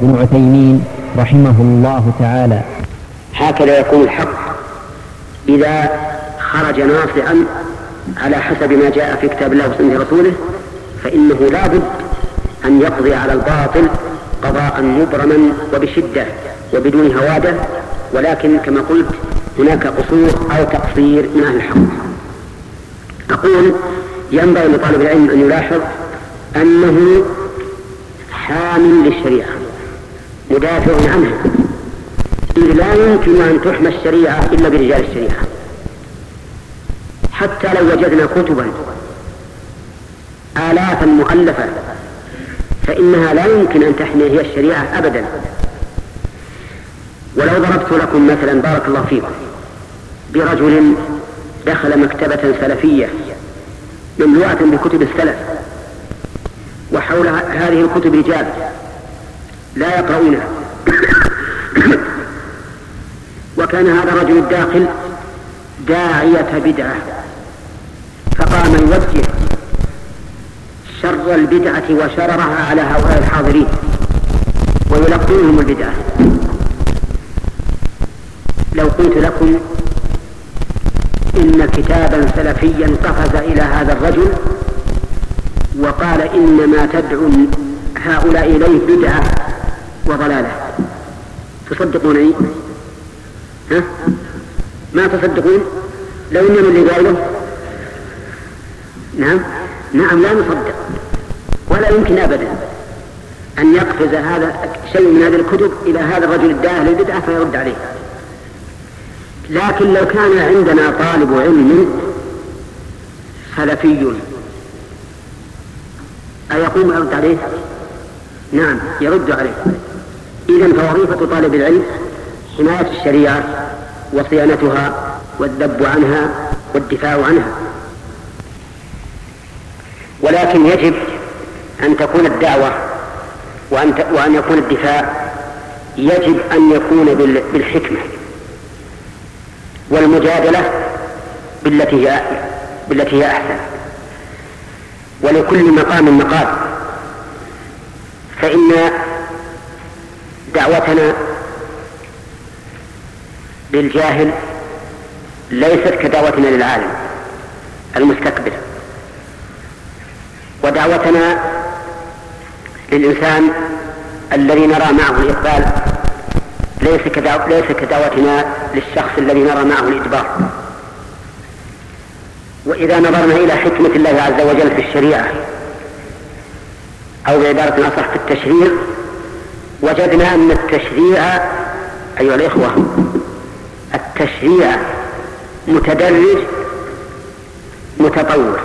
بن عثيمين رحمه الله تعالى. هكذا يكون الحق. إذا خرج ناصعا على حسب ما جاء في كتاب الله وسنة رسوله فإنه لا بد أن يقضي على الباطل قضاء مبرما وبشدة وبدون هوادة ولكن كما قلت هناك قصور أو تقصير من أهل الحق. أقول ينبغي لطالب العلم أن يلاحظ أنه حامل للشريعة. مدافع عنها إذ لا يمكن أن تحمى الشريعة إلا برجال الشريعة. حتى لو وجدنا كتبا آلافا مؤلفة فإنها لا يمكن أن تحمي هي الشريعة أبدا. ولو ضربت لكم مثلا بارك الله فيكم برجل دخل مكتبة سلفية مملوءة بكتب السلف وحول هذه الكتب رجال. لا يقرؤونها وكان هذا الرجل الداخل داعية بدعة فقام يوجه شر البدعة وشررها على هؤلاء الحاضرين ويلقونهم البدعة. لو قلت لكم إن كتابا سلفيا قفز إلى هذا الرجل وقال إن ما تدعو هؤلاء إليه بدعة وضلالة تصدقونني؟ ها؟ ما تصدقون؟ لو إنما اللي قايله نعم نعم لا نصدق ولا يمكن أبدا أن يقفز هذا شيء من هذه الكتب إلى هذا الرجل الداعي للبدعة فيرد عليه لكن لو كان عندنا طالب علم سلفي أيقوم يرد عليه؟ نعم يرد عليه إذا فوظيفة طالب العلم حماية الشريعة وصيانتها والذب عنها والدفاع عنها. ولكن يجب أن تكون الدعوة وأن, وأن يكون الدفاع. يجب أن يكون بالحكمة والمجادلة بالتي هي بالتي هي أحسن. ولكل مقام مقال فإن دعوتنا للجاهل ليست كدعوتنا للعالم المستكبر ودعوتنا للإنسان الذي نرى معه الإقبال ليس ليس كدعوتنا للشخص الذي نرى معه الإجبار وإذا نظرنا إلى حكمة الله عز وجل في الشريعة أو بعبارة أصح في التشريع وجدنا أن التشريع أيها الإخوة التشريع متدرج متطور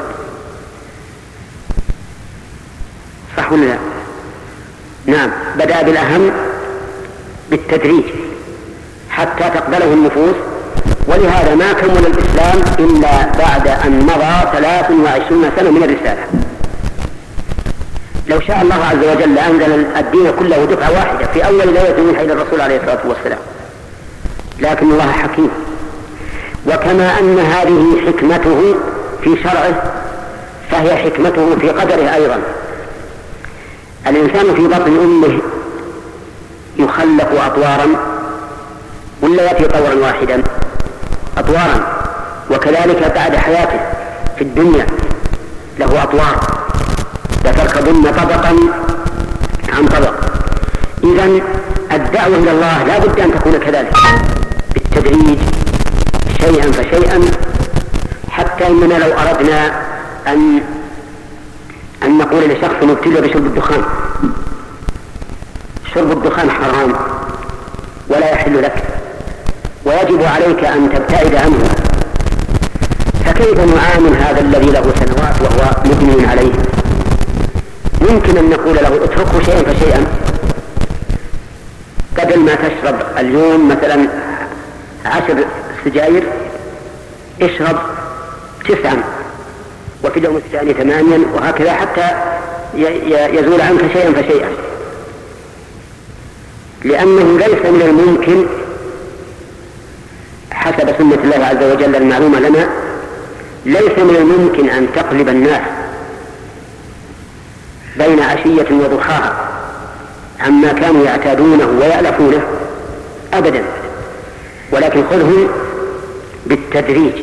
صح ولا لا؟ نعم بدأ بالأهم بالتدريج حتى تقبله النفوس ولهذا ما كمل الإسلام إلا بعد أن مضى 23 سنة من الرسالة لو شاء الله عز وجل لأنزل الدين كله دفعة واحدة في أول ليلة يوحى إلى الرسول عليه الصلاة والسلام. لكن الله حكيم. وكما أن هذه حكمته في شرعه فهي حكمته في قدره أيضا. الإنسان في بطن أمه يخلق أطوارا ولا يأتي طورا واحدا أطوارا. وكذلك بعد حياته في الدنيا له أطوار. لتركبن طبقا عن طبق. إذا الدعوة إلى الله لا بد أن تكون كذلك. بالتدريج شيئا فشيئا حتى إننا لو أردنا أن أن نقول لشخص مبتلى بشرب الدخان شرب الدخان حرام ولا يحل لك ويجب عليك أن تبتعد عنه. فكيف نعامل هذا الذي له سنوات وهو مدمن عليه؟ يمكن أن نقول له اتركه شيئا فشيئا. بدل ما تشرب اليوم مثلا عشر سجاير اشرب تسعا وفي اليوم الثاني ثمانيا وهكذا حتى يزول عنك شيئا فشيئا. لأنه ليس من الممكن حسب سنة الله عز وجل المعلومة لنا ليس من الممكن أن تقلب الناس بين عشية وضحاها عما كانوا يعتادونه ويألفونه أبدا. ولكن خذه بالتدريج.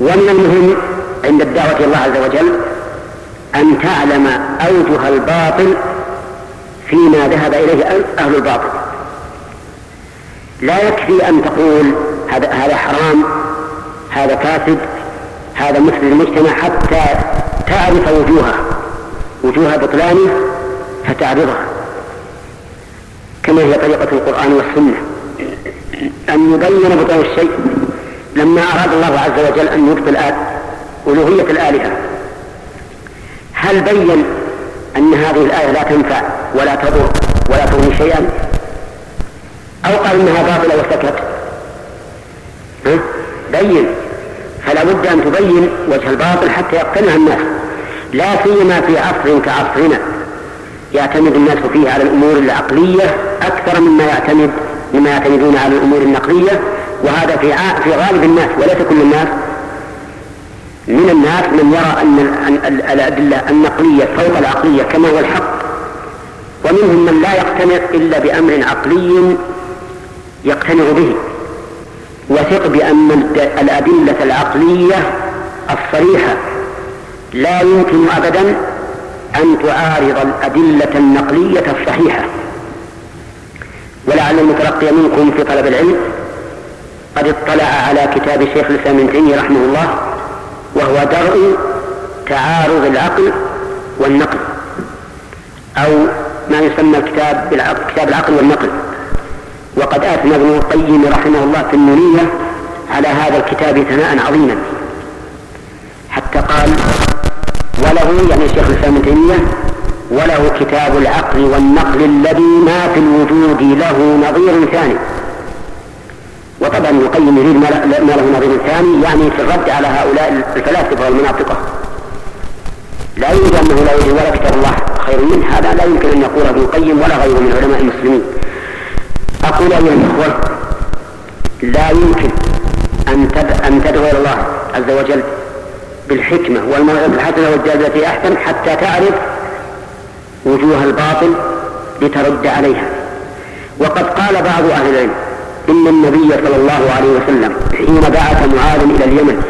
ومن المهم عند الدعوة إلى الله عز وجل أن تعلم أوجه الباطل فيما ذهب إليه أهل الباطل. لا يكفي أن تقول هذا هذا حرام هذا فاسد هذا مثل المجتمع حتى تعرف وجوهه. وجوه بطلانه فتعرضها كما هي طريقة القرآن والسنة. أن يبين بطلان الشيء لما أراد الله عز وجل أن يبطل ألوهية الآلهة. هل بين أن هذه الآية لا تنفع ولا تضر ولا تغني شيئا؟ أو قال إنها باطلة وسكت بين. فلا بد أن تبين وجه الباطل حتى يقتنع الناس. لا سيما في عصر كعصرنا. يعتمد الناس فيه على الأمور العقلية أكثر مما يعتمد مما يعتمدون على الأمور النقلية وهذا في في غالب الناس وليس كل الناس من الناس من يرى أن الأدلة النقلية فوق العقلية كما هو الحق. ومنهم من لا يقتنع إلا بأمر عقلي يقتنع به. وثق بأن الأدلة العقلية الصريحة لا يمكن أبدا أن تعارض الأدلة النقلية الصحيحة. ولعل المتلقي منكم في طلب العلم قد اطلع على كتاب شيخ الإسلام ابن تيمية رحمه الله وهو درء تعارض العقل والنقل أو ما يسمى الكتاب بالعقل كتاب العقل والنقل. وقد أثنى ابن القيم رحمه الله في النونية على هذا الكتاب ثناء عظيما. حتى قال وله يعني الشيخ الإسلام ابن تيمية وله كتاب العقل والنقل الذي ما في الوجود له نظير ثاني. وطبعا ابن القيم يريد ما له نظير ثاني يعني في الرد على هؤلاء الفلاسفة والمناطقة. لا يوجد أنه لا يوجد ولا كتاب الله خير منه هذا لا يمكن أن يقول ابن القيم ولا غيره من علماء المسلمين. أقول أيها الإخوة لا يمكن أن تدعو إلى الله عز وجل بالحكمة والموعظه الحسنه والجاذبه احسن حتى تعرف وجوه الباطل لترد عليها. وقد قال بعض أهل العلم إن النبي صلى الله عليه وسلم حين بعث معاذ إلى اليمن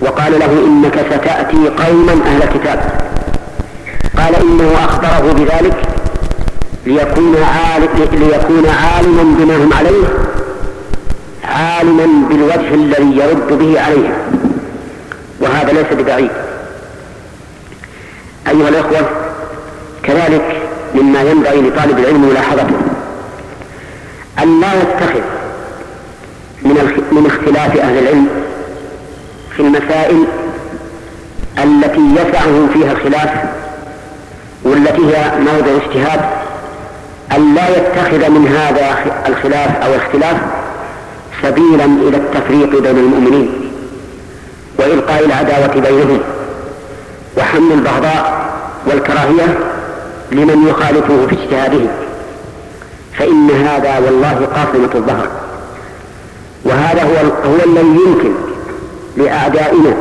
وقال له إنك ستأتي قوما أهل كتاب قال إنه أخبره بذلك ليكون عالم ليكون عالما بما هم عليه عالما بالوجه الذي يرد به عليهم وهذا ليس ببعيد أيها الأخوة كذلك مما ينبغي لطالب العلم ملاحظته أن لا يتخذ من من اختلاف أهل العلم في المسائل التي يسعهم فيها الخلاف والتي هي موضع اجتهاد أن لا يتخذ من هذا الخلاف أو الاختلاف سبيلا إلى التفريق بين المؤمنين. وإلقاء العداوة بينهم وحمل البغضاء والكراهية لمن يخالفه في اجتهاده. فإن هذا والله قاصمة الظهر. وهذا هو هو الذي يمكن لأعدائنا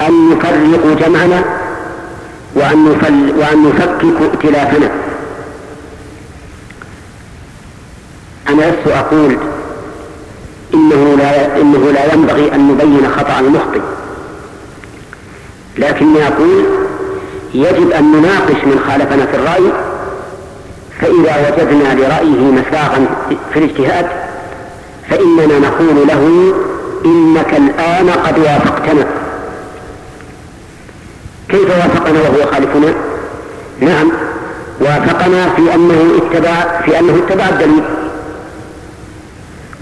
أن يفرقوا جمعنا وأن وأن يفككوا ائتلافنا. أنا لست أقول إنه لا إنه لا ينبغي أن نبين خطأ المخطئ. لكني أقول يجب أن نناقش من خالفنا في الرأي فإذا وجدنا لرأيه مساغا في الاجتهاد فإننا نقول له إنك الآن قد وافقتنا. كيف وافقنا وهو خالفنا؟ نعم وافقنا في أنه اتبع في أنه اتبع الدليل.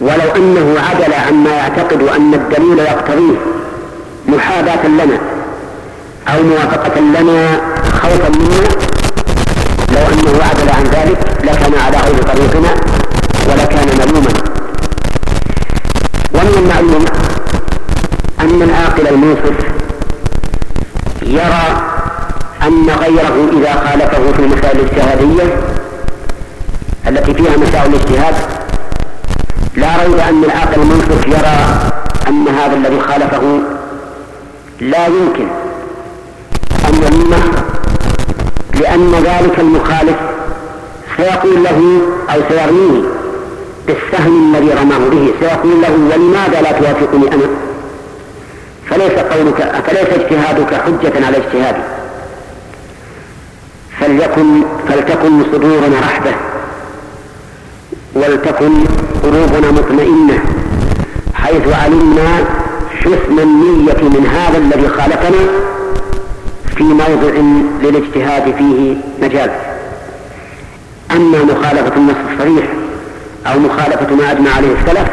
ولو أنه عدل عما يعتقد أن الدليل يقتضيه محاباة لنا أو موافقة لنا خوفا منا لو أنه عدل عن ذلك لكان على غير طريقنا ولكان ملوما. ومن المعلوم أن العاقل المنصف يرى أن غيره إذا خالفه في المسائل الاجتهادية التي فيها مسائل الاجتهاد لا ريب أن العاقل المنصف يرى أن هذا الذي خالفه لا يمكن أن يلمه لأن ذلك المخالف سيقول له أو سيرميه بالسهم الذي رماه به سيقول له ولماذا لا توافقني أنا؟ فليس قولك فليس اجتهادك حجة على اجتهادي. فليكن فلتكن صدورنا رحبة ولتكن قلوبنا مطمئنة حيث علمنا حسن النية من هذا الذي خالفنا في موضع للاجتهاد فيه مجال أما مخالفة النص الصريح أو مخالفة ما أجمع عليه السلف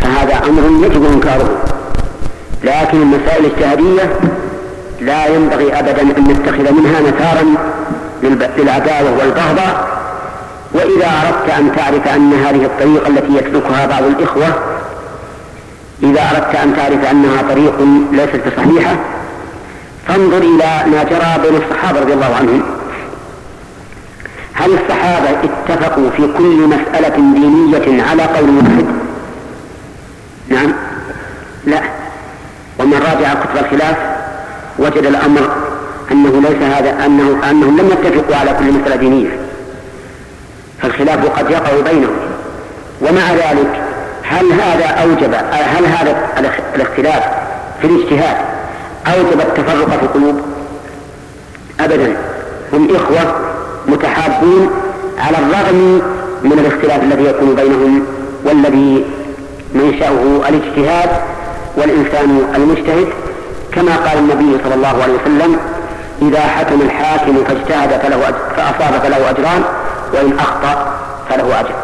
فهذا أمر يجب إنكاره. لكن المسائل الاجتهادية لا ينبغي أبدا أن نتخذ منها مثارا للعداوة والبغضاء وإذا أردت أن تعرف أن هذه الطريقة التي يسلكها بعض الإخوة إذا أردت أن تعرف أنها طريق ليست بصحيحة فانظر إلى ما جرى بين الصحابة رضي الله عنهم. هل الصحابة اتفقوا في كل مسألة دينية على قول واحد؟ نعم. لا. ومن راجع كتب الخلاف وجد الأمر أنه ليس هذا أنه أنهم لم يتفقوا على كل مسألة دينية. فالخلاف قد يقع بينهم. ومع ذلك هل هذا أوجب هل هذا الاختلاف في الاجتهاد أوجب التفرق في القلوب؟ أبدا. هم إخوة متحابون على الرغم من الاختلاف الذي يكون بينهم والذي منشأه الاجتهاد والإنسان المجتهد. كما قال النبي صلى الله عليه وسلم إذا حكم الحاكم فاجتهد فله فأصاب فله أجران وإن أخطأ فله أجر.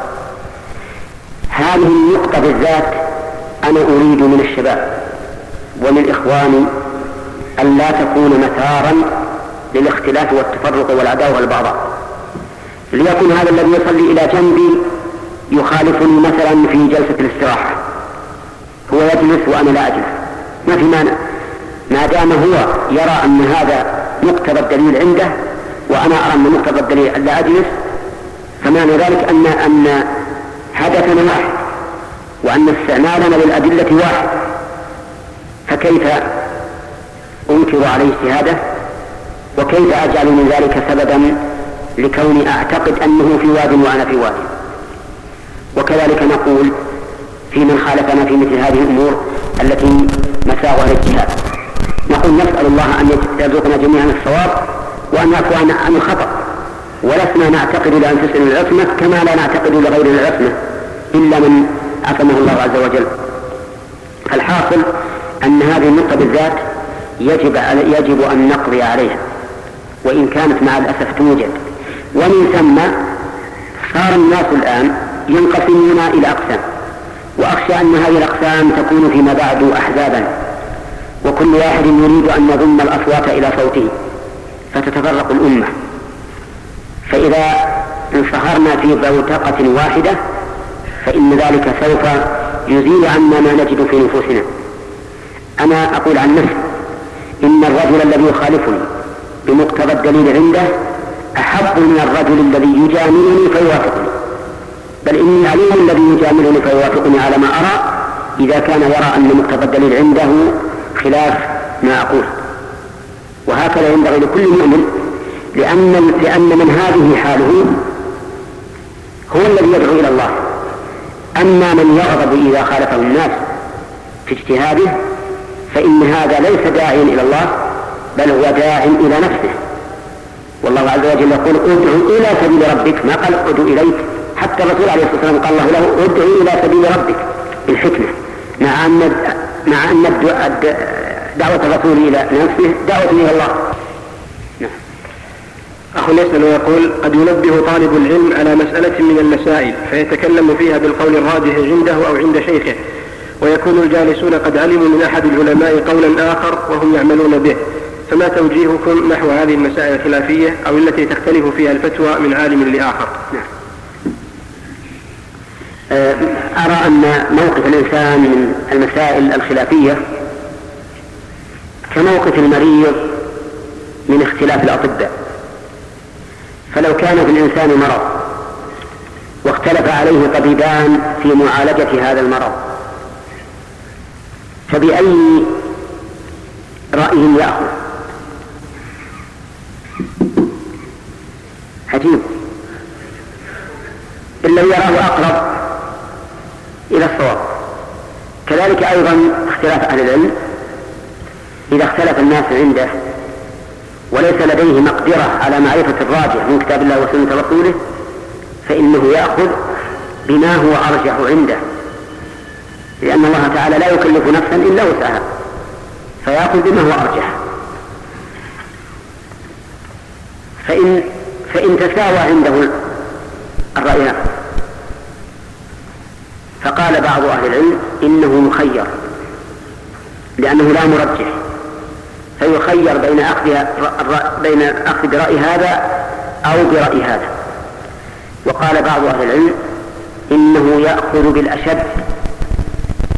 هذه النقطة بالذات أنا أريد من الشباب ومن إخواني أن لا تكون مثارا للاختلاف والتفرق والعداوة والبغضاء. ليكن هذا الذي يصلي إلى جنبي يخالفني مثلا في جلسة الاستراحة. هو يجلس وأنا لا أجلس. ما في مانع. ما دام هو يرى أن هذا مقتضى الدليل عنده وأنا أرى أن مقتضى الدليل أن لا أجلس فمعنى ذلك أن أن هدفنا واحد وأن استعمالنا للأدلة واحد. فكيف أنكر عليه اجتهاده وكيف أجعل من ذلك سببا لكوني أعتقد أنه في واد وأنا في واد؟ وكذلك نقول في من خالفنا في مثل هذه الأمور التي مساوى الاجتهاد نقول نسأل الله أن يرزقنا جميعا الصواب وأن يعفو عن الخطأ. ولسنا نعتقد لأنفسنا العصمة كما لا نعتقد لغيرنا العصمة إلا من عصمه الله عز وجل. الحاصل أن هذه النقطة بالذات يجب يجب أن نقضي عليها وإن كانت مع الأسف توجد. ومن ثم صار الناس الآن ينقسمون إلى أقسام وأخشى أن هذه الأقسام تكون فيما بعد أحزابا وكل واحد يريد أن يضم الأصوات إلى صوته فتتفرق الأمة. فإذا انصهرنا في بوتقة واحدة فإن ذلك سوف يزيل عنا ما نجد في نفوسنا. أنا أقول عن نفسي إن الرجل الذي يخالفني بمقتضى الدليل عنده أحب من الرجل الذي يجاملني فيوافقني. بل إني عليم الذي يجاملني فيوافقني على ما أرى إذا كان يرى أن مقتضى الدليل عنده خلاف ما أقول. وهكذا ينبغي لكل مؤمن لأن لأن من هذه حاله هو الذي يدعو إلى الله. أما من يغضب إذا خالفه الناس في اجتهاده فإن هذا ليس داعيا إلى الله بل هو داع إلى نفسه. والله عز وجل يقول ادعو إلى سبيل ربك. ما قال ادعو إليك. حتى الرسول عليه الصلاة والسلام قال الله له ادعو إلى سبيل ربك. بالحكمة. مع أن مع أن دعوة الرسول إلى نفسه دعوة إلى الله. أخ يسأل ويقول قد ينبه طالب العلم على مسألة من المسائل فيتكلم فيها بالقول الراجح عنده أو عند شيخه ويكون الجالسون قد علموا من أحد العلماء قولا آخر وهم يعملون به. فما توجيهكم نحو هذه المسائل الخلافية أو التي تختلف فيها الفتوى من عالم لآخر؟ نعم. أه، أرى أن موقف الإنسان من المسائل الخلافية كموقف المريض من اختلاف الأطباء. فلو كان في الإنسان مرض واختلف عليه طبيبان في معالجة هذا المرض فبأي رأي يأخذ؟ عجيب. الذي يراه أقرب إلى الصواب. كذلك أيضا اختلاف أهل العلم. إذا اختلف الناس عنده وليس لديه مقدرة على معرفة الراجح من كتاب الله وسنة رسوله فإنه يأخذ بما هو أرجح عنده. لأن الله تعالى لا يكلف نفسا إلا وسعها فيأخذ بما هو أرجح. فإن فإن تساوى عنده الرأيان فقال بعض أهل العلم إنه مخير لأنه لا مرجح. فيخير بين أخذ بين أخذ برأي هذا أو برأي هذا. وقال بعض أهل العلم إنه يأخذ بالأشد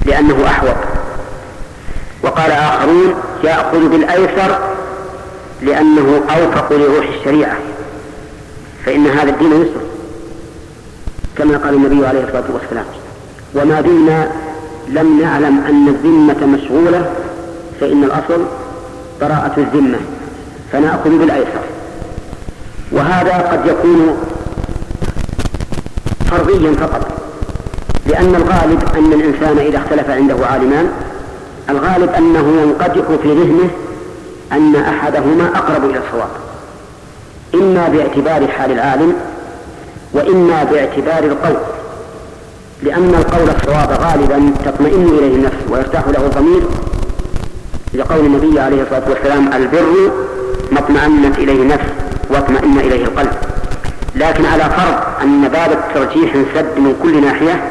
لأنه أحوط. وقال آخرون يأخذ بالأيسر لأنه أوفق لروح الشريعة. فإن هذا الدين يسر. كما قال النبي عليه الصلاة والسلام. وما دمنا لم نعلم أن الذمة مشغولة فإن الأصل براءة الذمة فنأخذ بالأيسر. وهذا قد يكون فرضيا فقط لأن الغالب أن الإنسان إذا اختلف عنده عالمان الغالب أنه ينقدح في ذهنه أن أحدهما أقرب إلى الصواب. إما باعتبار حال العالم وإما باعتبار القول لأن القول الصواب غالبا تطمئن إليه النفس ويرتاح له الضمير لقول النبي عليه الصلاة والسلام البر ما اطمأنت إليه النفس واطمأن إليه القلب. لكن على فرض أن باب الترجيح انسد من كل ناحية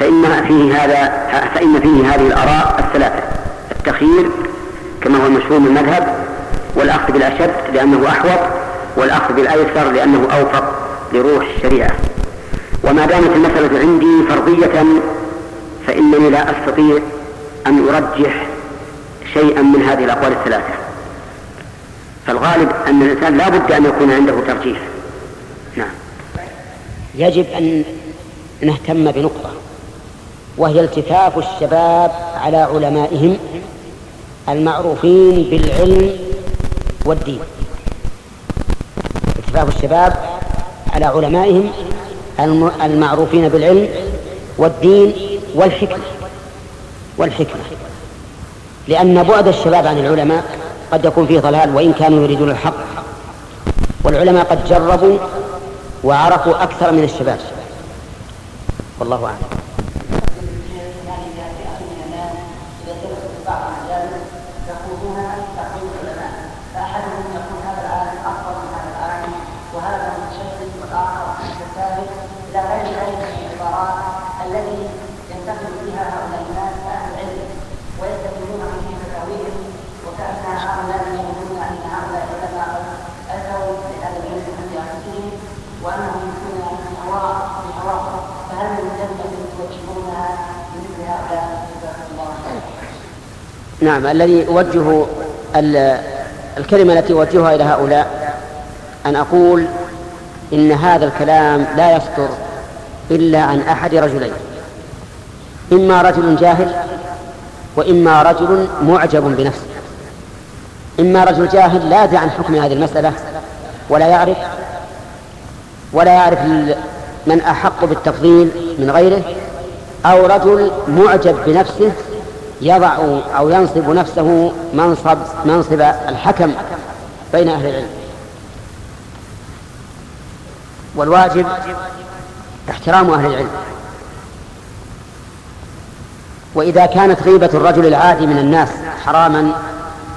فإن فيه هذا فإن فيه هذه الآراء الثلاثة. التخيير كما هو المشهور من المذهب والأخذ بالأشد لأنه أحوط والأخذ بالأيسر لأنه أوفق لروح الشريعة. وما دامت المسألة عندي فرضية فإنني لا أستطيع أن أرجح شيئا من هذه الأقوال الثلاثة. فالغالب أن الإنسان لا بد أن يكون عنده ترجيح. نعم. يجب أن نهتم بنقطة وهي التفاف الشباب على علمائهم المعروفين بالعلم والدين. التفاف الشباب على علمائهم المعروفين بالعلم والدين والحكمة. والحكمة. لأن بعد الشباب عن العلماء قد يكون فيه ضلال وإن كانوا يريدون الحق. والعلماء قد جربوا وعرفوا أكثر من الشباب. والله أعلم. نعم الذي أوجه الكلمة التي أوجهها إلى هؤلاء أن أقول إن هذا الكلام لا يصدر إلا عن أحد رجلين إما رجل جاهل وإما رجل معجب بنفسه إما رجل جاهل لا يدري عن حكم هذه المسألة ولا يعرف ولا يعرف من أحق بالتفضيل من غيره أو رجل معجب بنفسه يضع أو ينصب نفسه منصب منصب الحكم بين أهل العلم. والواجب احترام أهل العلم. وإذا كانت غيبة الرجل العادي من الناس حراما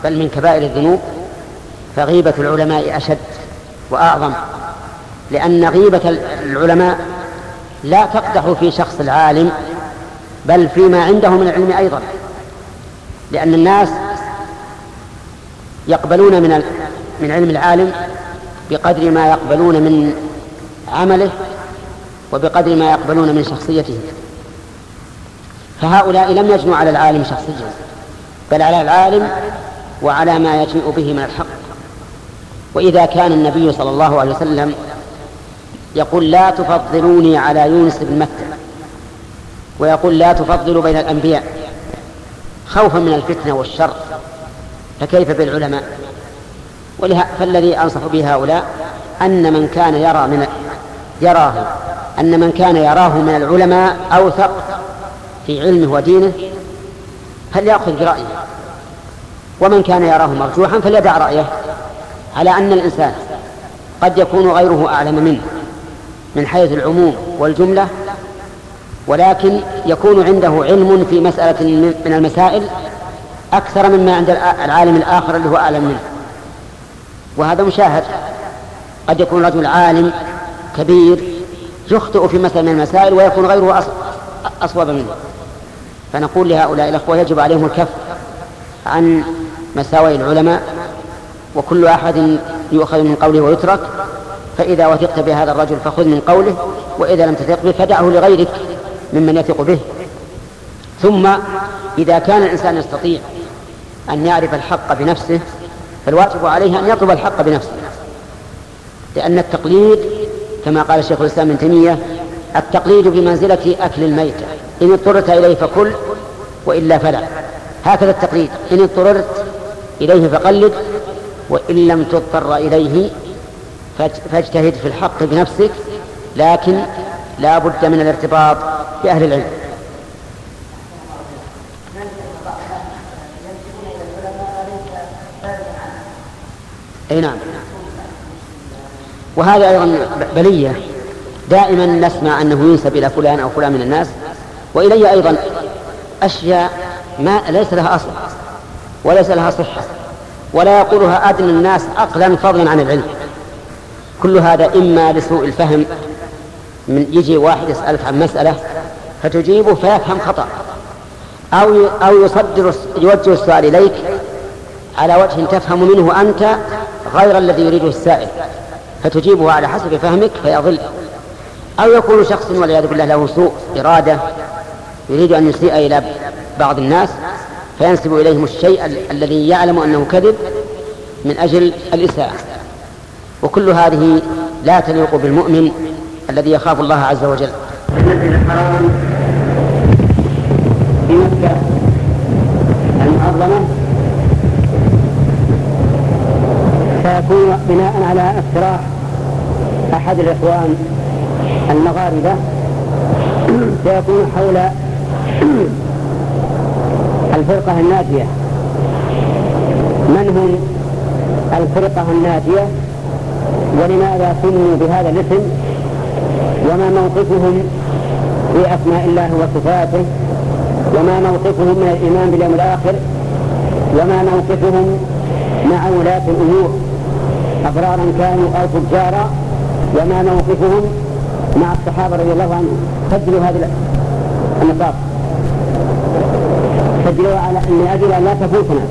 بل من كبائر الذنوب فغيبة العلماء أشد وأعظم لأن غيبة العلماء لا تقدح في شخص العالم بل فيما عنده من العلم أيضا. لأن الناس يقبلون من من علم العالم بقدر ما يقبلون من عمله وبقدر ما يقبلون من شخصيته. فهؤلاء لم يجنوا على العالم شخصيا بل على العالم وعلى ما يجمع به من الحق. وإذا كان النبي صلى الله عليه وسلم يقول لا تفضلوني على يونس بن متى ويقول لا تفضلوا بين الأنبياء خوفا من الفتنة والشر. فكيف بالعلماء؟ فالذي أنصح به هؤلاء أن من كان يرى من يراه أن من كان يراه من العلماء أوثق في علمه ودينه فليأخذ برأيه. ومن كان يراه مرجوحا فليدع رأيه على أن الإنسان قد يكون غيره أعلم منه من حيث العموم والجملة ولكن يكون عنده علم في مسألة من المسائل أكثر مما عند العالم الآخر اللي هو أعلم منه. وهذا مشاهد. قد يكون رجل عالم كبير يخطئ في مسألة من المسائل ويكون غيره أصوب منه. فنقول لهؤلاء الأخوة يجب عليهم الكف عن مساوي العلماء وكل أحد يؤخذ من قوله ويترك. فإذا وثقت بهذا الرجل فخذ من قوله وإذا لم تثق به فدعه لغيرك. ممن يثق به. ثم إذا كان الإنسان يستطيع أن يعرف الحق بنفسه فالواجب عليه أن يطلب الحق بنفسه. لأن التقليد كما قال الشيخ الإسلام ابن تيمية التقليد بمنزلة أكل الميتة إن اضطررت إليه فكل وإلا فلا. هكذا التقليد. إن اضطررت إليه فقلد وإن لم تضطر إليه فاجتهد في الحق بنفسك لكن لا بد من الارتباط بأهل العلم. أي نعم. وهذا أيضا بلية. دائما نسمع أنه ينسب إلى فلان أو فلان من الناس وإلي أيضا أشياء ما ليس لها أصل وليس لها صحة ولا يقولها أدنى الناس عقلا فضلا عن العلم. كل هذا إما لسوء الفهم من يجي واحد يسألك عن مسألة فتجيبه فيفهم خطأ. أو أو يصدر يوجه السؤال إليك على وجه تفهم منه أنت غير الذي يريده السائل. فتجيبه على حسب فهمك فيضل. أو يكون شخص والعياذ بالله له سوء إرادة يريد أن يسيء إلى بعض الناس فينسب إليهم الشيء الذي يعلم أنه كذب من أجل الإساءة. وكل هذه لا تليق بالمؤمن الذي يخاف الله عز وجل. المسجد الحرام المعظمة سيكون بناء على اقتراح أحد الإخوان المغاربة. سيكون حول الفرقة الناجية. من هم الفرقة الناجية؟ ولماذا سموا بهذا الاسم؟ وما موقفهم في أسماء الله وصفاته وما موقفهم من الإيمان باليوم الآخر وما موقفهم مع ولاة الأمور أبرارا كانوا أو فجارا وما موقفهم مع الصحابة رضي الله عنهم. سجلوا هذه النصاب سجلوا على من أجل أن لا تفوتنا.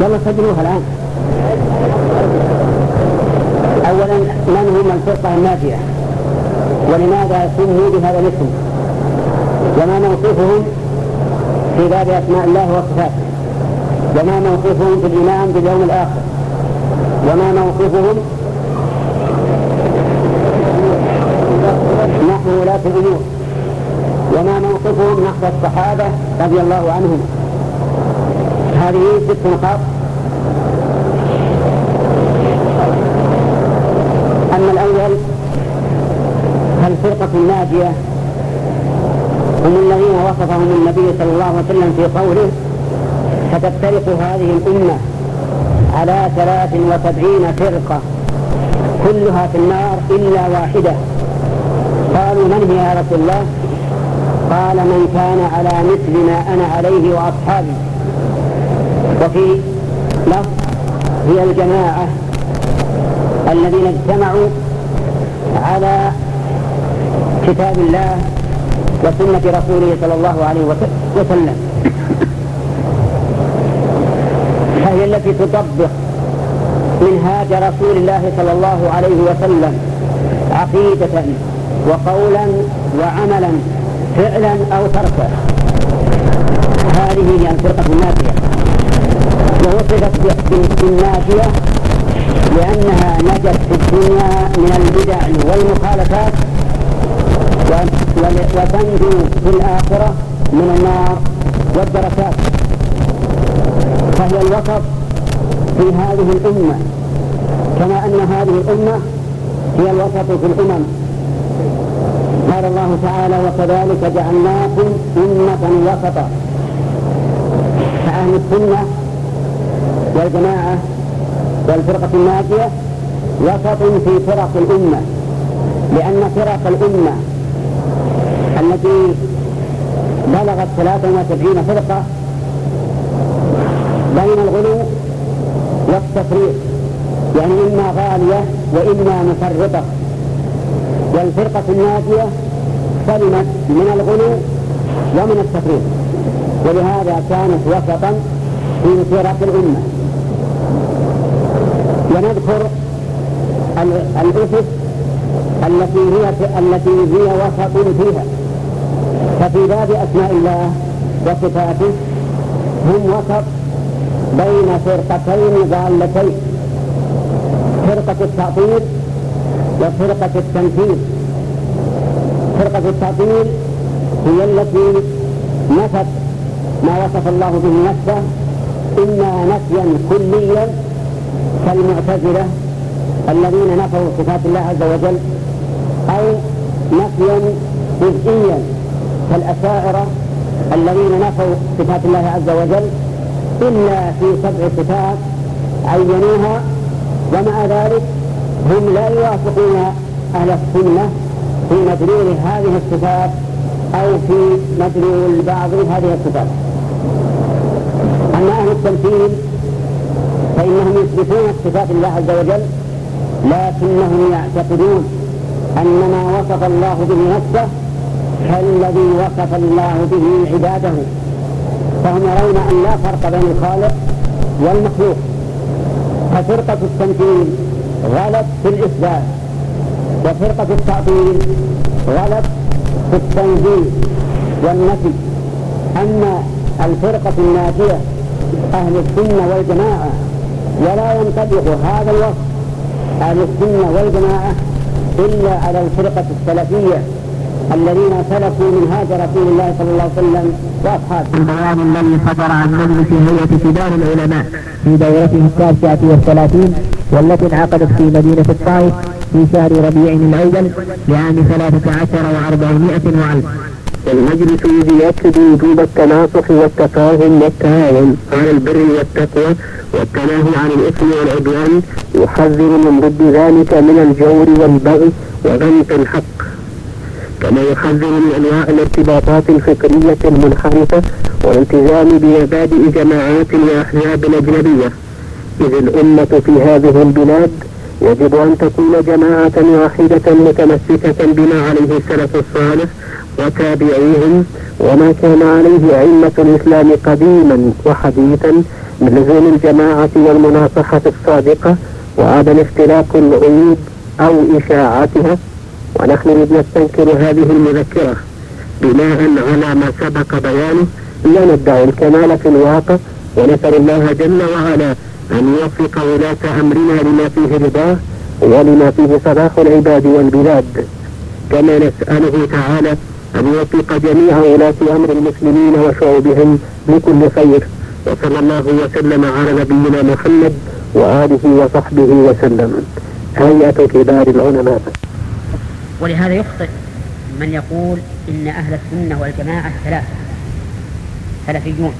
يلا سجلوها الآن. أولا من هم الفرقة النافية ولماذا سموا بهذا الاسم؟ وما موقفهم في باب أسماء الله وصفاته؟ وما موقفهم في الإيمان باليوم الآخر؟ وما موقفهم نحو ولاة الأمور؟ وما موقفهم نحو الصحابة رضي الله عنهم؟ هذه ست نقاط أما الأول فالفرقة الناجية هم الذين وصفهم النبي صلى الله عليه وسلم في قوله ستفترق هذه الأمة على ثلاث وسبعين فرقة كلها في النار إلا واحدة. قالوا من هي يا رسول الله؟ قال من كان على مثل ما أنا عليه وأصحابي. وفي لفظ هي الجماعة الذين اجتمعوا على كتاب الله وسنة رسوله صلى الله عليه وسلم. فهي التي تطبق منهاج رسول الله صلى الله عليه وسلم عقيدة وقولا وعملا فعلا أو تركا. هذه هي الفرقة النافية ووصفت بالنافية لأنها نجت في الدنيا من البدع والمخالفات وتنجو في الآخرة من النار والدركات. فهي الوسط في هذه الأمة. كما أن هذه الأمة هي الوسط في الأمم. قال الله تعالى وكذلك جعلناكم أمة وسطا. فأهل السنة والجماعة والفرقة الناجية وسط في فرق الأمة. لأن فرق الأمة التي بلغت 73 فرقة بين الغلو والتفريط يعني إما غالية وإما مفرطة. والفرقة الناجية سلمت من الغلو ومن التفريط ولهذا كانت وسطا في فرق الأمة. ونذكر الأسس التي هي التي هي وسط فيها. ففي باب أسماء الله وصفاته هم وسط بين فرقتين ضالتين. فرقة التعطيل وفرقة التنفيذ. فرقة التعطيل هي التي نفت ما وصف الله به نفسه إما نفيا كليا كالمعتزلة الذين نفوا صفات الله عز وجل أو نفيا جزئيا كالأشاعرة الذين نفوا صفات الله عز وجل إلا في سبع صفات عينوها ومع ذلك هم لا يوافقون أهل السنة في مدلول هذه الصفات أو في مدلول بعض هذه الصفات. أما أهل التمثيل فإنهم يثبتون صفات الله عز وجل لكنهم يعتقدون أن ما وصف الله به نفسه كالذي وصف الله به عباده. فهم يرون أن لا فرق بين الخالق والمخلوق. ففرقة التمثيل غلط في الإثبات وفرقة التعطيل غلط في التنزيل والنفي. أما الفرقة الناجية أهل السنة والجماعة ولا ينطبق هذا الوصف أهل السنة والجماعة إلا على الفرقة السلفية. الذين سلكوا منهاج رسول الله صلى الله عليه وسلم وأصحابه. البيان الذي صدر عن في هيئة كبار العلماء في دورته السادسة والثلاثين والتي انعقدت في مدينة الطائف في شهر ربيع الأول لعام ثلاثة عشر وأربعمائة وألف. والمجلس يؤكد وجوب التناصح والتفاهم والتعاون على البر والتقوى والتناهي عن الإثم والعدوان يحذر من ضد ذلك من الجور والبغي وغمط الحق كما يحذر من أنواع الارتباطات الفكرية المنحرفة والالتزام بمبادئ جماعات وأحزاب أجنبية. إذ الأمة في هذه البلاد يجب أن تكون جماعة واحدة متمسكة بما عليه السلف الصالح وتابعيهم وما كان عليه أئمة الإسلام قديما وحديثا من لزوم الجماعة والمناصحة الصادقة وعدم اختلاق العيوب أو إشاعتها ونحن نستنكر هذه المذكرة بناء على ما سبق بيانه لا ندعي الكمال في الواقع ونسأل الله جل وعلا أن يوفق ولاة أمرنا لما فيه رضاه ولما فيه صلاح العباد والبلاد. كما نسأله تعالى أن يوفق جميع ولاة أمر المسلمين وشعوبهم لكل خير. وصلى الله وسلم على نبينا محمد وآله وصحبه وسلم. هيئة كبار العلماء. ولهذا يخطئ من يقول إن أهل السنة والجماعة ثلاثة سلفيون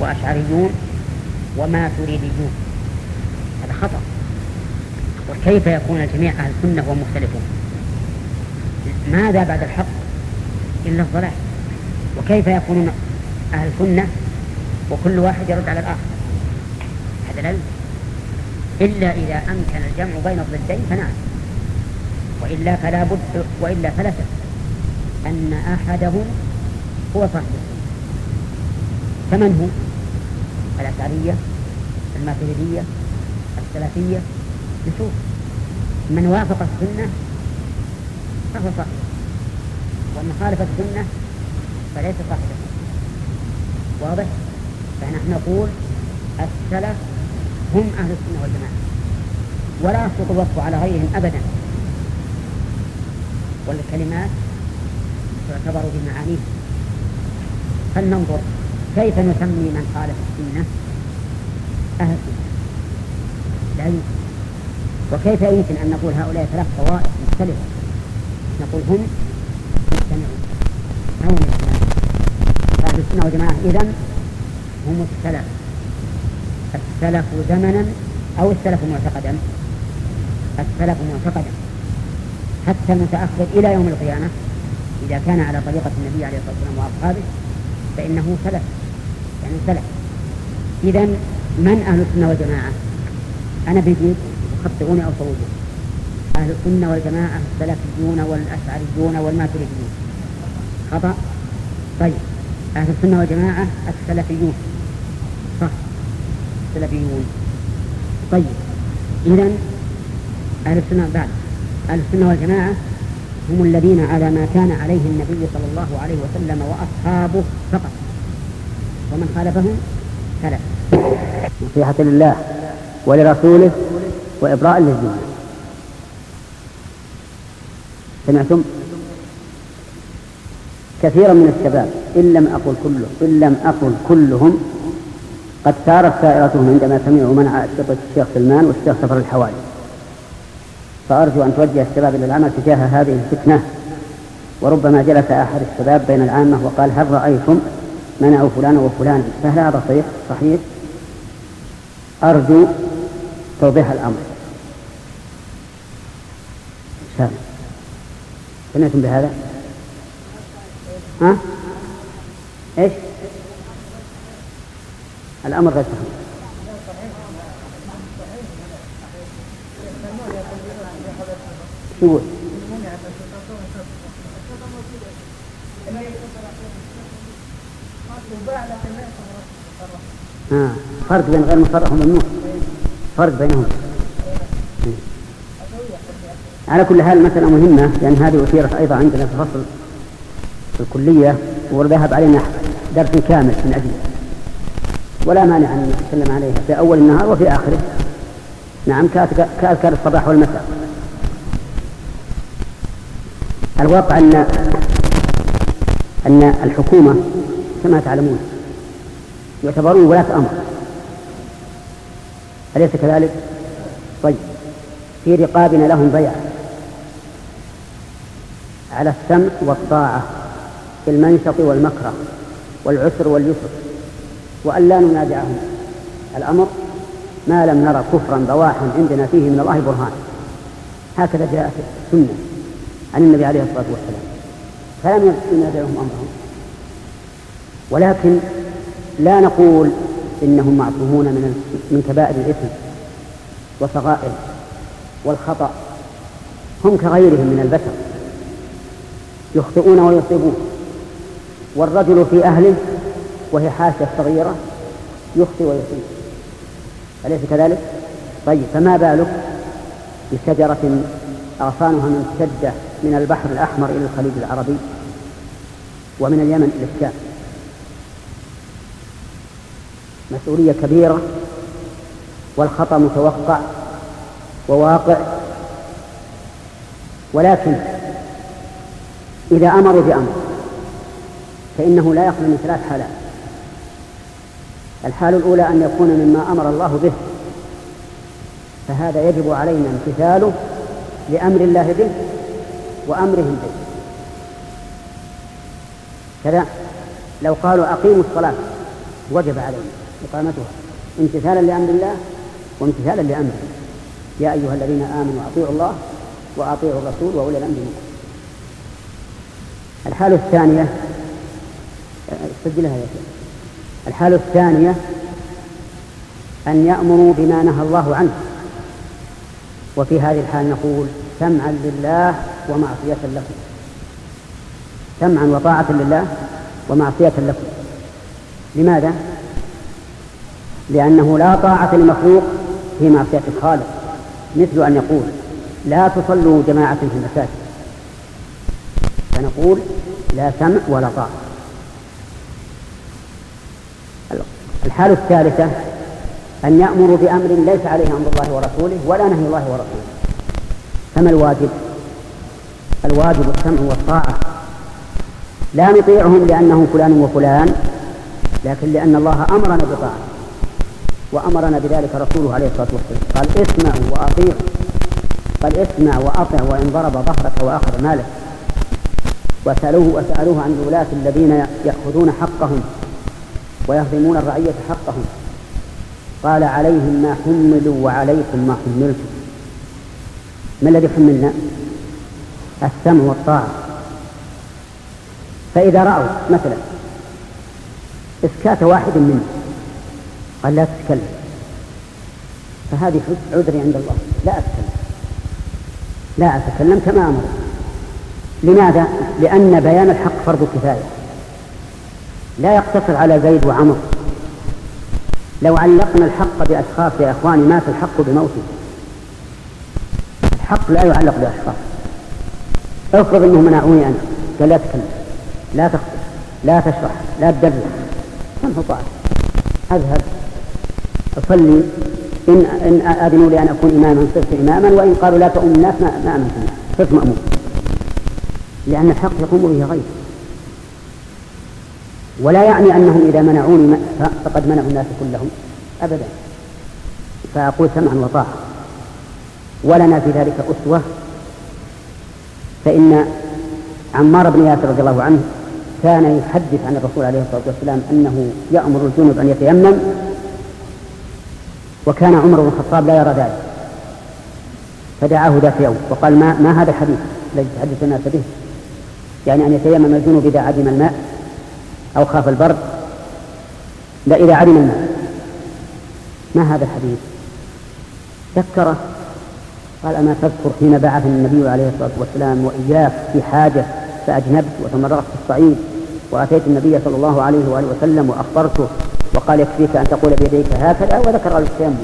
وأشعريون وما تريديون. هذا خطأ. وكيف يكون الجميع أهل السنة ومختلفون؟ ماذا بعد الحق إلا الضلال؟ وكيف يكونون أهل سنة وكل واحد يرد على الآخر؟ هذا لا إلا إذا أمكن الجمع بين الضدين فنعم. وإلا فلا بد وإلا فلا شك أن أحدهم هو صاحب فمن هو؟ الأشعرية الماتريدية السلفية نشوف من وافق السنة فهو صاحب ومن خالف السنة فليس صاحبا واضح؟ فنحن نقول السلف هم أهل السنة والجماعة. ولا يسقط الوصف على غيرهم أبدا. والكلمات تعتبر بمعانيها فلننظر كيف نسمي من خالف السنة. أهل السنة. لا يمكن. وكيف يمكن أن نقول هؤلاء ثلاث طوائف مختلفة؟ نقول هم يجتمعون أين يجتمعون أهل السنة والجماعة إذن هم السلف. السلف زمنا أو السلف معتقدا؟ السلف معتقدا. حتى المتأخر إلى يوم القيامة. إذا كان على طريقة النبي عليه الصلاة والسلام وأصحابه فإنه سلف يعني سلف. إذا من أهل السنة والجماعة؟ أنا بجيب خطئوني أو صوبوا أهل السنة والجماعة السلفيون والأشعريون والماتريديون. خطأ؟ طيب. أهل السنة والجماعة السلفيون. صح. السلفيون طيب. إذا أهل السنة بعد. أهل السنة والجماعة هم الذين على ما كان عليه النبي صلى الله عليه وسلم وأصحابه فقط. ومن خالفهم سلف. نصيحة لله ولرسوله وإبراء للذمة سمعتم؟ كثيرا من الشباب إن لم أقل كله إن لم أقل كلهم قد سارت سائرتهم عندما سمعوا منع الشيخ سلمان والشيخ سفر الحوالي فأرجو أن توجه الشباب إلى العمل تجاه هذه الفتنة. وربما جلس أحد الشباب بين العامة وقال هل رأيتم منعوا فلان وفلان؟ فهل هذا صحيح؟ صحيح. أرجو توضيح الأمر. سمعتم بهذا؟ ها؟ إيش؟ الأمر غير صحيح. شو؟ آه. فرق بين غير مصرح وممنوع. فرق بينهم. على كل حال مسألة مهمة لأن هذه أثيرت أيضا عندنا في فصل في الكلية وذهب علينا درس كامل من أجلها ولا مانع أن نتكلم عليها في أول النهار وفي آخره. نعم كأذكار الصباح والمساء. الواقع أن أن الحكومة كما تعلمون يعتبرون ولاة أمر. أليس كذلك؟ طيب. في رقابنا لهم بيع على السمع والطاعة في المنشط والمكره والعسر واليسر وأن لا ننازعهم. الأمر ما لم نرى كفرا بواحا عندنا فيه من الله برهان. هكذا جاء في السنة. عن النبي عليه الصلاة والسلام. فلم ينازعهم أمرهم. ولكن لا نقول إنهم معصومون من من كبائر الإثم وصغائر والخطأ. هم كغيرهم من البشر. يخطئون ويصيبون. والرجل في أهله وهي حاشة صغيرة يخطئ ويصيب. أليس كذلك؟ طيب فما بالك بشجرة أغصانها ممتدة من البحر الأحمر إلى الخليج العربي ومن اليمن إلى الشام. مسؤولية كبيرة والخطأ متوقع وواقع ولكن إذا أمروا بأمر فإنه لا يخلو من ثلاث حالات. الحال الأولى أن يكون مما أمر الله به فهذا يجب علينا امتثاله لأمر الله به. وأمرهم به. كذا لو قالوا أقيموا الصلاة وجب علينا إقامتها. امتثالا لأمر الله وامتثالا لأمره. يا أيها الذين آمنوا أطيعوا الله وأطيعوا الرسول وأولي الأمر منكم. الحالة الثانية سجلها يا شيخ. الحالة الثانية أن يأمروا بما نهى الله عنه. وفي هذه الحال نقول سمعا لله ومعصية لكم. سمعا وطاعة لله ومعصية لكم. لماذا؟ لأنه لا طاعة لمخلوق في معصية الخالق. مثل أن يقول لا تصلوا جماعة في المساجد. فنقول لا سمع ولا طاعة. الحالة الثالثة أن يأمروا بأمر ليس عليه أمر الله ورسوله ولا نهي الله ورسوله. فما الواجب؟ الواجب السمع والطاعة. لا نطيعهم لأنهم فلان وفلان لكن لأن الله أمرنا بطاعته وأمرنا بذلك رسوله عليه الصلاة والسلام. قال اسمعوا وأطيعوا قال اسمع وأطع وإن ضرب ظهرك وأخذ مالك. وسألوه وسألوه عن الولاة الذين يأخذون حقهم ويهضمون الرعية حقهم. قال عليهم ما حملوا وعليكم ما حملتم. ما الذي حملنا السمع والطاعة. فإذا رأوا مثلا إسكات واحد منهم قال لا تتكلم. فهذه عذري عند الله. لا أتكلم. لا أتكلم كما أمر. لماذا؟ لأن بيان الحق فرض كفاية. لا يقتصر على زيد وعمر. لو علقنا الحق بأشخاص يا إخواني مات الحق بموته. الحق لا يعلق بأشخاص. افرض انهم منعوني أنا. قال لا تكلم لا تخطب لا تشرح لا تدرس. سمح طاعة؟ أذهب أصلي. إن إن أذنوا لي أن أكون إماما صرت إماما وإن قالوا لا تؤم الناس ما ما أمنت. الناس صرت مأمون. لأن الحق يقوم به غيره ولا يعني أنهم إذا منعوني فقد منعوا الناس كلهم. ابدا. فأقول سمعا وطاعة. ولنا في ذلك أسوة. فإن عمار بن ياسر رضي الله عنه كان يحدث عن الرسول عليه الصلاة والسلام أنه يأمر الجنب أن يتيمم وكان عمر بن الخطاب لا يرى ذلك فدعاه ذات يوم وقال ما, ما هذا الحديث الذي تحدث الناس به؟ يعني أن يتيمم الجنوب إذا عدم الماء أو خاف البرد. لا إذا عدم الماء. ما هذا الحديث؟ ذكره قال أما تذكر حين بعث النبي عليه الصلاة والسلام وإياك في حاجة فأجنبت وتمرغت في الصعيد وأتيت النبي صلى الله عليه وآله وسلم وأخبرته وقال يكفيك أن تقول بيديك هكذا وذكر التيمم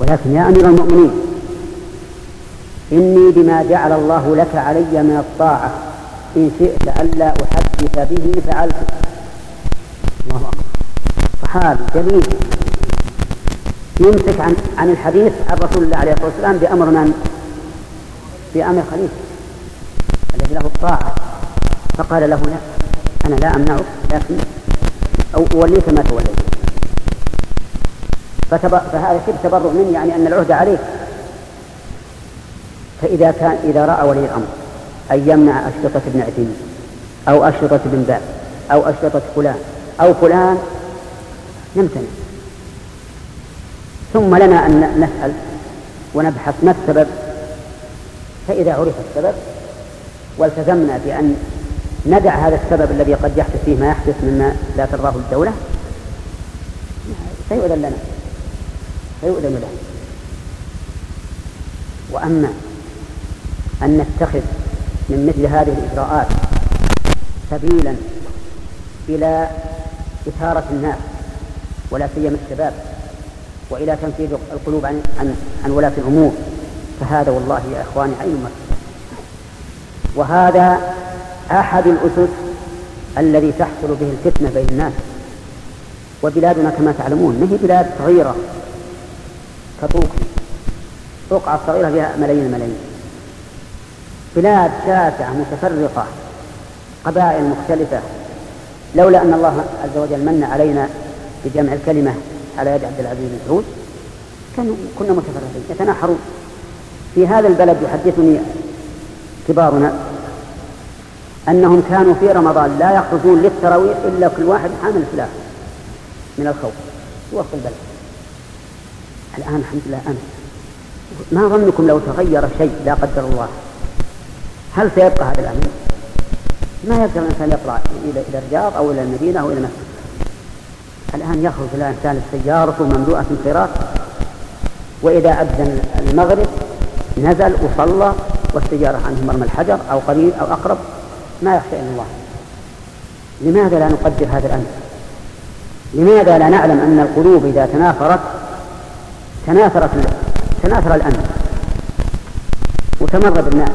ولكن يا أمير المؤمنين إني بما جعل الله لك علي من الطاعة إن شئت ألا أحدث به فعلت الله أكبر. صحابي جليل يمسك عن عن الحديث عن رسول الله عليه الصلاة والسلام بأمر من؟ بأمر خليفة الذي له الطاعة. فقال له لا أنا لا أمنعك لكن أو أوليك ما توليت. فهذا شبه تبرع مني يعني أن العهد عليك فإذا كان إذا رأى ولي الأمر أن يمنع أشرطة ابن عثيمين أو أشرطة ابن باز أو أشرطة فلان أو فلان يمتنع. ثم لنا أن نسأل ونبحث ما السبب فإذا عرف السبب والتزمنا بأن ندع هذا السبب الذي قد يحدث فيه ما يحدث مما لا ترضاه الدولة سيؤذن لنا سيؤذن لنا وأما أن نتخذ من مثل هذه الإجراءات سبيلا إلى إثارة الناس ولا سيما الشباب وإلى تنفيذ القلوب عن عن عن ولاة الأمور. فهذا والله يا إخواني عين المسلم وهذا أحد الأسس الذي تحصل به الفتنة بين الناس. وبلادنا كما تعلمون ما هي بلاد صغيرة؟ كطوكي رقعة صغيرة فيها ملايين الملايين. بلاد شاسعة متفرقة قبائل مختلفة. لولا أن الله عز وجل من علينا بجمع الكلمة على يد عبد العزيز بن سعود. كانوا كنا متفرقين يتناحرون. في هذا البلد يحدثني كبارنا أنهم كانوا في رمضان لا يخرجون للتراويح إلا كل واحد حامل سلاح من الخوف. في وسط البلد. الآن الحمد لله أمن. ما ظنكم لو تغير شيء لا قدر الله؟ هل سيبقى هذا الأمن؟ ما يقدر الإنسان يطلع إلى الرياض أو إلى المدينة أو إلى مكة. الآن يخرج الإنسان سيارته مملوءة خيرات وإذا أذن المغرب نزل وصلى والسيارة عنه مرمى الحجر أو قريب أو أقرب ما يخشى إلا الله. لماذا لا نقدر هذا الأمر؟ لماذا لا نعلم أن القلوب إذا تنافرت تناثرت تناثر الأمن؟ وتمرد الناس.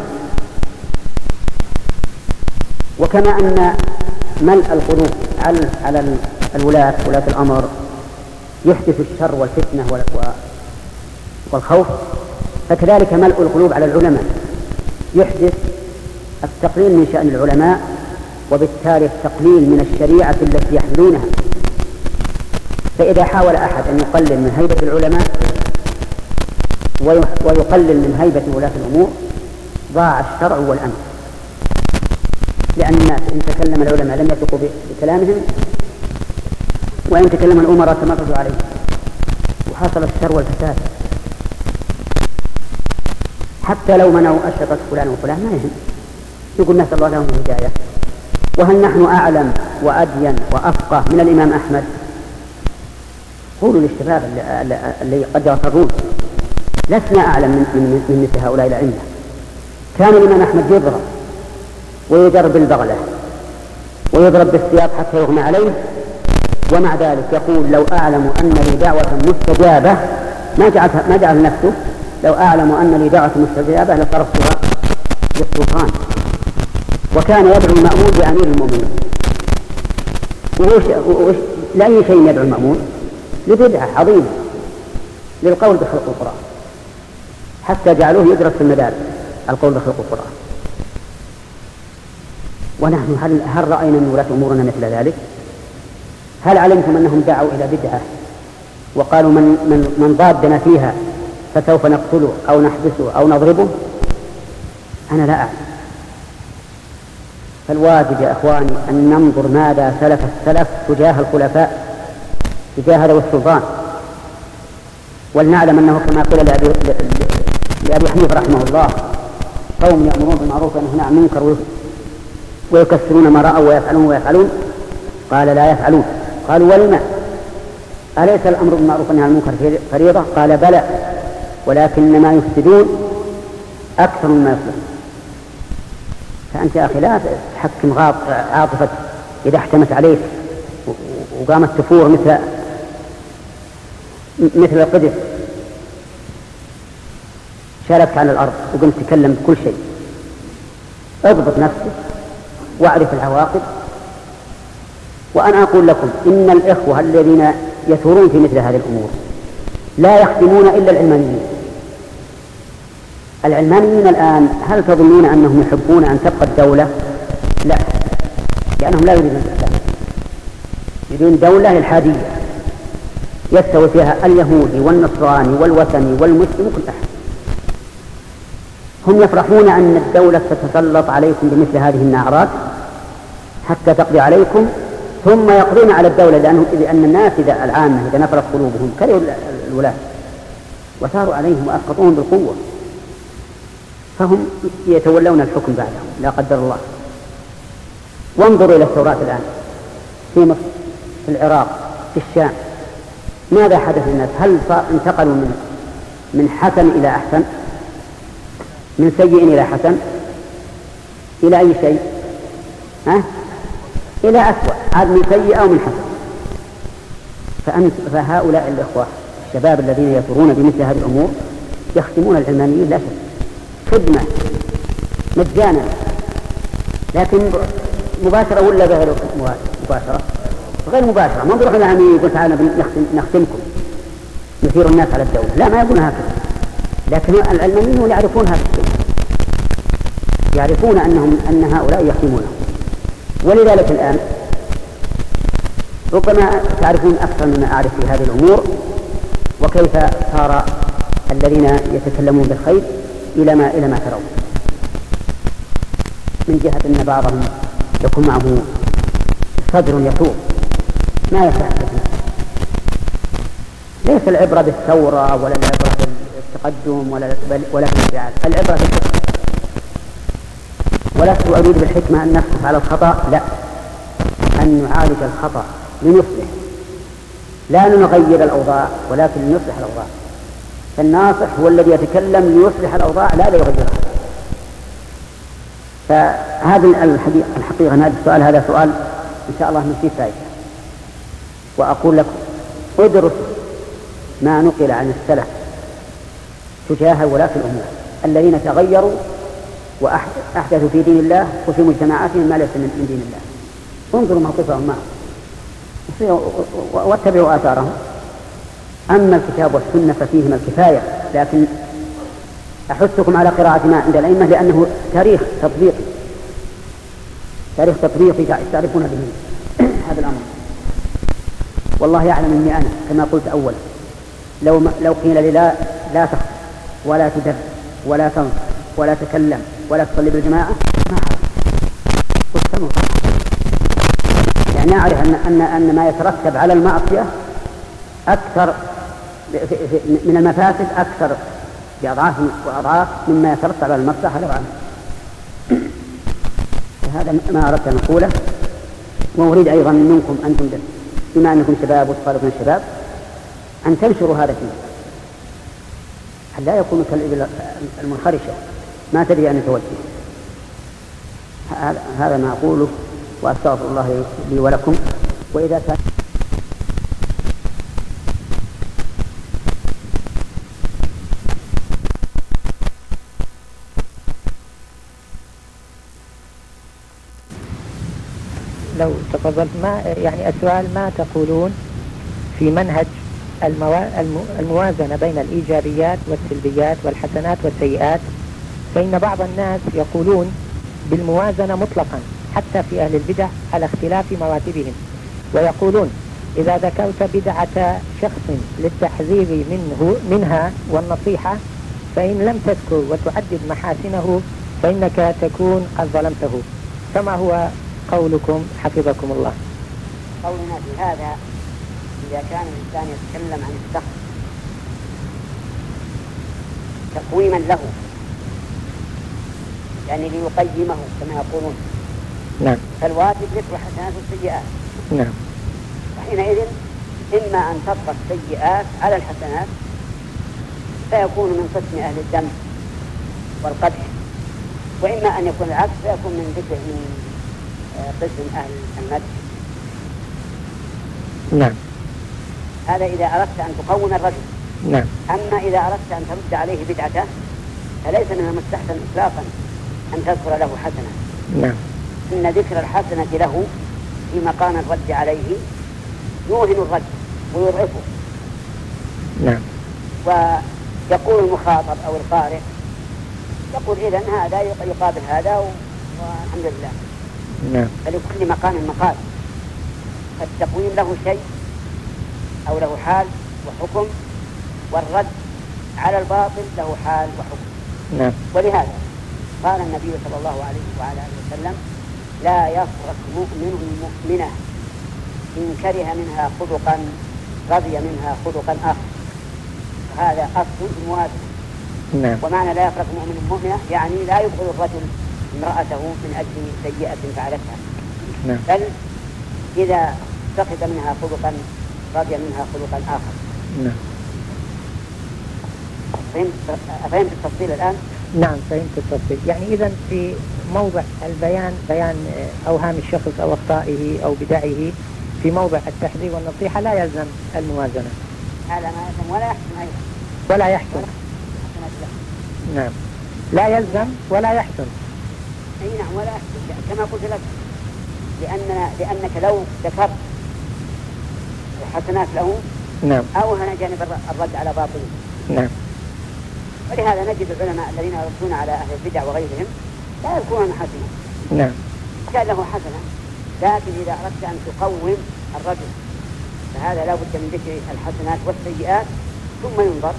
وكما أن ملء القلوب على على الولاة ولاة الأمر يحدث الشر والفتنة والخوف. فكذلك ملء القلوب على العلماء. يحدث التقليل من شأن العلماء وبالتالي التقليل من الشريعة التي يحملونها. فإذا حاول أحد أن يقلل من هيبة العلماء ويقلل من هيبة ولاة الأمور ضاع الشرع والأمر. لأن الناس إن تكلم العلماء لم يثقوا بكلامهم وإن تكلم الأمراء تمردوا عليه. وحصل الشر والفساد. حتى لو منعوا أشرطة فلان وفلان ما يهم. يقول نسأل الله لهم الهداية. وهل نحن أعلم وأدين وأفقه من الإمام أحمد؟ قولوا للشباب اللي قد يغترون. لسنا أعلم من, من, من مثل هؤلاء الأئمة. كان الإمام أحمد يضرب ويضرب بالبغلة ويضرب بالسياط حتى يغمى عليه. ومع ذلك يقول لو أعلم أن لي دعوة مستجابة ما جعل ما جعل نفسه؟ لو أعلم أن لي دعوة مستجابة لصرفتها للسلطان وكان يدعو المأمون بأمير المؤمنين. وش, وش لأي شيء يدعو المأمون؟ لبدعة عظيمة للقول بخلق القرآن. حتى جعلوه يدرس في المدارس القول بخلق القرآن. ونحن هل, هل رأينا من ولاة أمورنا مثل ذلك؟ هل علمتم أنهم دعوا إلى بدعة وقالوا من, من, من ضادنا فيها فسوف نقتله أو نحبسه أو نضربه؟ أنا لا أعلم. فالواجب يا إخواني أن ننظر ماذا سلف السلف تجاه الخلفاء تجاه ذوي السلطان. ولنعلم أنه كما قيل لأبي, حنيفة رحمه الله قوم يأمرون بالمعروف وينهون عن المنكر ويكسرون ما رأوا ويفعلون ويفعلون. قال لا يفعلون. قالوا ولما أليس الأمر بالمعروف والنهي عن المنكر فريضة؟ قال بلى. ولكن ما يفسدون أكثر مما يصلحون فأنت يا أخي لا تحكم عاطفة إذا احتمت عليك وقامت تفور مثل مثل القدر. شالتك على الأرض وقمت تتكلم بكل شيء. اضبط نفسك واعرف العواقب. وأنا أقول لكم إن الإخوة الذين يثورون في مثل هذه الأمور لا يخدمون إلا العلمانيين. العلمانيين الآن هل تظنون أنهم يحبون أن تبقى الدولة؟ لا لأنهم لا يريدون الإسلام. يريدون دولة إلحادية يستوي فيها اليهودي والنصراني والوثني والمسلم وكل أحد. هم يفرحون أن الدولة تتسلط عليكم بمثل هذه النعرات حتى تقضي عليكم ثم يقضون على الدولة لأنهم لأن الناس إذا العامة إذا نفرت قلوبهم كرهوا الولاة وثاروا عليهم وأسقطوهم بالقوة. فهم يتولون الحكم بعدهم. لا قدر الله. وانظروا إلى الثورات الآن. في مصر في العراق في الشام. ماذا حدث للناس؟ هل انتقلوا من من حسن إلى أحسن؟ من سيء إلى حسن؟ إلى أي شيء؟ ها؟ إلى أسوأ. عاد من سيء أو من حسن. فأنت فهؤلاء الإخوة الشباب الذين يثورون بمثل هذه الأمور يخدمون العلمانيين لا شك. خدمة مجانا. لكن مباشرة ولا غير مباشرة؟ غير مباشرة. ما نروح العميد يقول تعالى نختم نختمكم. نثير الناس على الدولة. لا ما يقولون هكذا. لكن العلمانيون يعرفون هذا الشيء. يعرفون أنهم أن هؤلاء يخدمونهم ولذلك الآن ربما تعرفون أكثر مما أعرف في هذه الأمور وكيف صار الذين يتكلمون بالخير إلى ما إلى ما ترون. من جهة أن بعضهم يكون معه صدر يثور ما يصح ليس العبرة بالثورة ولا العبرة بالتقدم ولا ولا بالانفعال. العبرة بالحكمة ولست أريد بالحكمة أن نسقط على الخطأ لا. أن نعالج الخطأ لنصلح لا نغير الأوضاع ولكن لنصلح الأوضاع. فالناصح هو الذي يتكلم ليصلح الأوضاع لا ليغيرها. فهذه الحقيقة هذا السؤال هذا سؤال إن شاء الله من فيه فائدة. وأقول لكم ادرسوا ما نقل عن السلف تجاه ولاة الأمور الذين تغيروا وأحدثوا في دين الله وفي مجتمعاتهم ما ليس من دين الله. انظروا موقفهم معه. واتبعوا آثارهم. أما الكتاب والسنة ففيهما الكفاية. لكن أحثكم على قراءة ما عند الأئمة لأنه تاريخ تطبيقي. تاريخ تطبيقي تعرفون به. هذا الأمر. والله يعلم إني أنا كما قلت اولا لو لو قيل لي لا لا تخطب ولا تدب ولا تنصر ولا تكلم ولا تصلي بالجماعة؟ ما يحتمل يعني أعرف أن أن أن ما يترتب على المعصية أكثر من المفاسد أكثر بأضعاف وأضعاف مما يترتب على المصلحة لو عنه هذا ما أردت أن أقوله. وأريد أيضا منكم أنتم بما أنكم شباب وتخالفون الشباب أن تنشروا هذا فيه حتى لا يكون كالإبل المنخرشة؟ ما تدري أن توجه هذا ما أقوله وأستغفر الله لي ولكم. وإذا كان لو تفضلت ما يعني السؤال ما تقولون في منهج الموازنة بين الإيجابيات والسلبيات والحسنات والسيئات؟ فإن بعض الناس يقولون بالموازنة مطلقا حتى في أهل البدع على اختلاف مراتبهم. ويقولون إذا ذكرت بدعة شخص للتحذير منه منها والنصيحة فإن لم تذكر وتعدد محاسنه فإنك تكون قد ظلمته. فما هو قولكم حفظكم الله. قولنا في هذا إذا كان الإنسان يتكلم عن الشخص تقويما له. يعني ليقيمه كما يقولون. نعم. فالواجب ذكر حسنات السيئات. نعم. وحينئذ إما أن تبقى السيئات على الحسنات فيكون من قسم أهل الدم والقدح وإما أن يكون العكس فيكون من ذكر من قسم أهل المدح نعم. هذا إذا أردت أن تقوم الرجل. نعم. أما إذا أردت أن ترد عليه بدعته فليس من المستحسن إطلاقا. أن تذكر له حسنة. نعم. إن ذكر الحسنة له في مقام الرد عليه يوهن الرد ويضعفه. نعم. ويقول المخاطب أو القارئ يقول إذا هذا يقابل هذا والحمد لله. نعم. فلكل مقام مقال التقويم له شيء أو له حال وحكم والرد على الباطل له حال وحكم. نعم. ولهذا قال النبي صلى الله عليه وعلى آله وسلم لا يفرق مؤمن مؤمنة إن كره منها خلقا رضي منها خلقا آخر. هذا أصل الموازنه نعم. ومعنى لا يفرق مؤمن مؤمنة يعني لا يبغض الرجل امرأته من أجل سيئة فعلتها. نعم. بل إذا فقد منها خلقا رضي منها خلقا آخر. نعم. فهمت؟ فهمت التفصيل الآن؟ نعم فهمت التفصيل يعني إذا في موضع البيان بيان أوهام الشخص أو أخطائه أو بدعه في موضع التحذير والنصيحة لا يلزم الموازنة. هذا ما يلزم ولا يحسن أيضا. ولا يحسن نعم. لا يلزم ولا يحسن أي نعم ولا كما قلت لك لأننا لأنك لو ذكرت الحسنات له نعم. أوهن جانب الرد على باطله نعم. ولهذا نجد العلماء الذين يردون على أهل البدع وغيرهم لا يذكرون محاسنه نعم. كان له حسنة لكن إذا أردت أن تقوم الرجل فهذا لا بد من ذكر الحسنات والسيئات ثم ينظر.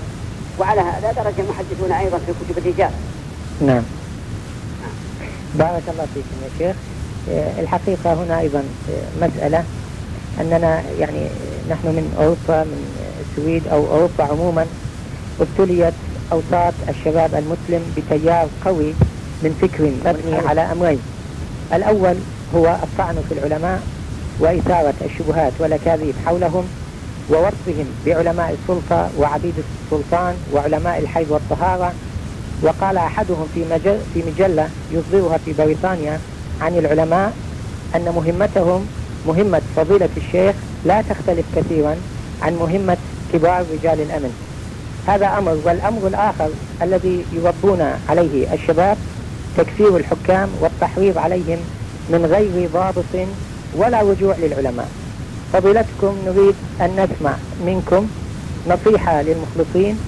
وعلى هذا درج المحدثون أيضا في كتب الرجال. نعم. بارك الله فيكم يا شيخ. آه، الحقيقة هنا أيضا آه، مسألة أننا يعني آه، نحن من أوروبا من السويد أو أوروبا عموما ابتليت أوساط الشباب المسلم بتيار قوي من فكر مبني على أمرين. الأول هو الطعن في العلماء وإثارة الشبهات والأكاذيب حولهم ووصفهم بعلماء السلطة وعبيد السلطان وعلماء الحيض والطهارة. وقال أحدهم في, مجل في مجلة يصدرها في بريطانيا عن العلماء أن مهمتهم مهمة فضيلة الشيخ لا تختلف كثيرا عن مهمة كبار رجال الأمن. هذا أمر والأمر الآخر الذي يربون عليه الشباب تكفير الحكام والتحريض عليهم من غير ضابط ولا رجوع للعلماء. فضيلتكم نريد أن نسمع منكم نصيحة للمخلصين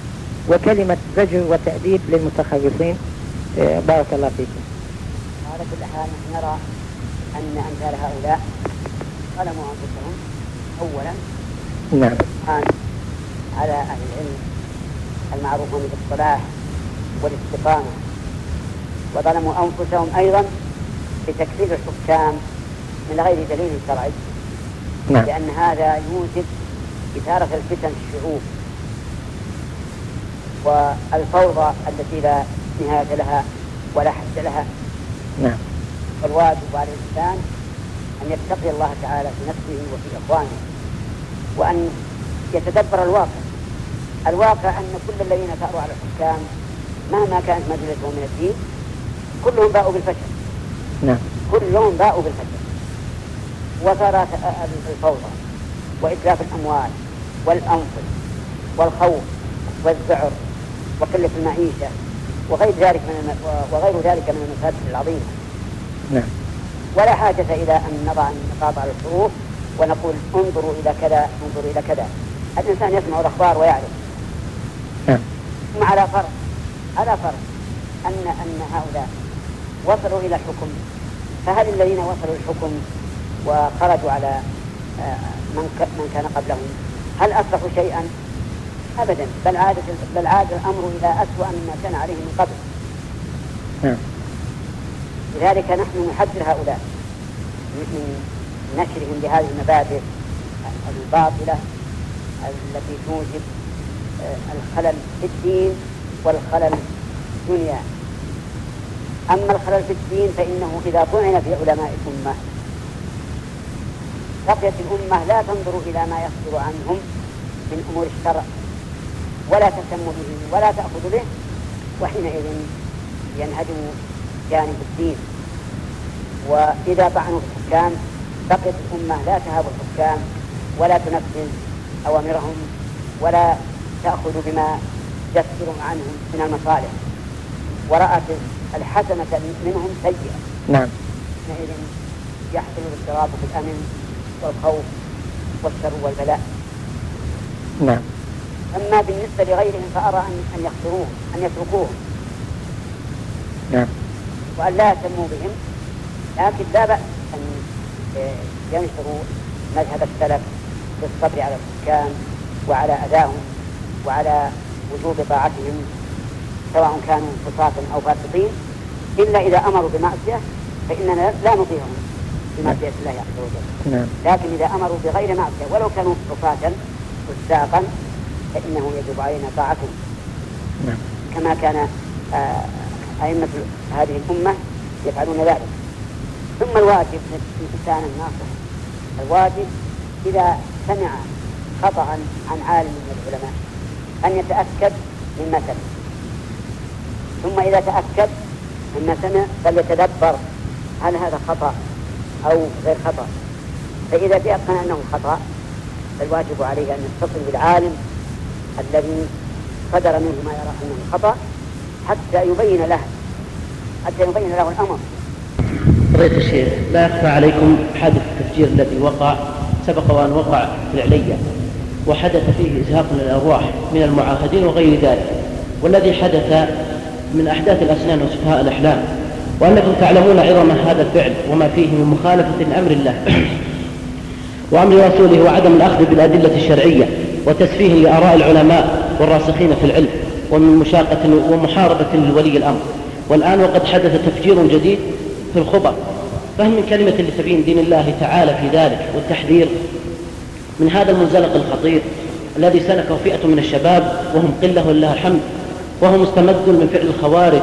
وكلمة زجر وتأديب للمتخرصين إيه، بارك الله فيكم. على كل حال نحن نرى أن أمثال هؤلاء ظلموا أنفسهم. أولا نعم. على أهل العلم. المعروفون بالصلاح والاستقامة. وظلموا أنفسهم أيضا بتكفير الحكام من غير دليل شرعي. نعم. لأن هذا يوجب إثارة الفتن في الشعوب. والفوضى التي لا نهاية لها ولا حد لها. نعم. فالواجب على الإنسان أن يتقي الله تعالى في نفسه وفي إخوانه. وأن يتدبر الواقع. الواقع أن كل الذين ثاروا على الحكام مهما كانت مجلسهم من الدين كلهم باءوا بالفشل. نعم. كلهم باءوا بالفشل. وصارت الفوضى وإتلاف الأموال والأنفس والخوف والذعر وقلة المعيشة وغير ذلك من الم... وغير ذلك من المفاسد العظيمة. نعم. ولا حاجة إلى أن نضع النقاط على الحروف ونقول انظروا إلى كذا انظروا إلى كذا. الإنسان يسمع الأخبار ويعرف. نعم. ثم على فرض على فرض أن أن هؤلاء وصلوا إلى الحكم. فهل الذين وصلوا الحكم وخرجوا على آه، من من كان قبلهم هل أصلحوا شيئا؟ أبدا. بل عاد بل عاد الأمر إلى أسوأ مما كان عليه من قبل. نعم. لذلك نحن نحذر هؤلاء من نشرهم لهذه المبادئ الباطلة التي توجب الخلل في الدين والخلل في الدنيا. أما الخلل في الدين فإنه إذا طعن في علماء الأمة بقيت الأمة لا تنظر إلى ما يصدر عنهم من أمور الشرع ولا تهتم به ولا تأخذ به وحينئذ ينهدم جانب الدين. وإذا طعنوا في الحكام بقيت الأمة لا تهاب الحكام ولا تنفذ أوامرهم ولا تأخذ بما يصدر عنهم من المصالح. ورأت الحسنة منهم سيئة. نعم. حينئذ يحصل الاضطراب في الأمن والخوف والشر والبلاء. نعم. أما بالنسبة لغيرهم فأرى أن أن يخسروهم أن يتركوهم نعم. وأن لا يهتموا بهم. لكن لا بأس أن آه، ينشروا مذهب السلف بالصبر على الحكام وعلى أذاهم. وعلى وجوب طاعتهم سواء كانوا فساقا أو فاسقين. إلا إذا أمروا بمعصية فإننا لا نطيعهم بمعصية الله عز وجل. نعم. لكن إذا أمروا بغير معصية ولو كانوا عصاة فساقا فإنه يجب علينا طاعتهم. نعم. كما كان آه، أئمة هذه الأمة يفعلون ذلك. ثم الواجب للإنسان الناصح الواجب إذا سمع خطأ عن عالم من العلماء. أن يتأكد مما سمع ثم إذا تأكد مما سمع فليتدبر هل هذا خطأ أو غير خطأ. فإذا تيقن أنه خطأ فالواجب عليه أن يتصل بالعالم الذي صدر منه ما يرى أنه خطأ حتى يبين له حتى يبين له الأمر. فضيلة الشيخ لا يخفى عليكم حادث التفجير الذي وقع سبق وأن وقع في العلية وحدث فيه إزهاق للأرواح من المعاهدين وغير ذلك. والذي حدث من أحداث الأسنان وسفهاء الأحلام. وأنكم تعلمون عظم هذا الفعل وما فيه من مخالفة لأمر الله. وأمر رسوله وعدم الأخذ بالأدلة الشرعية وتسفيه لآراء العلماء والراسخين في العلم ومن مشاقة ومحاربة لولي الأمر. والآن وقد حدث تفجير جديد في الخبر. فهم من كلمة لسبيل دين الله تعالى في ذلك والتحذير من هذا المنزلق الخطير الذي سلكه فئة من الشباب وهم قلة ولله الحمد وهم مستمد من فعل الخوارج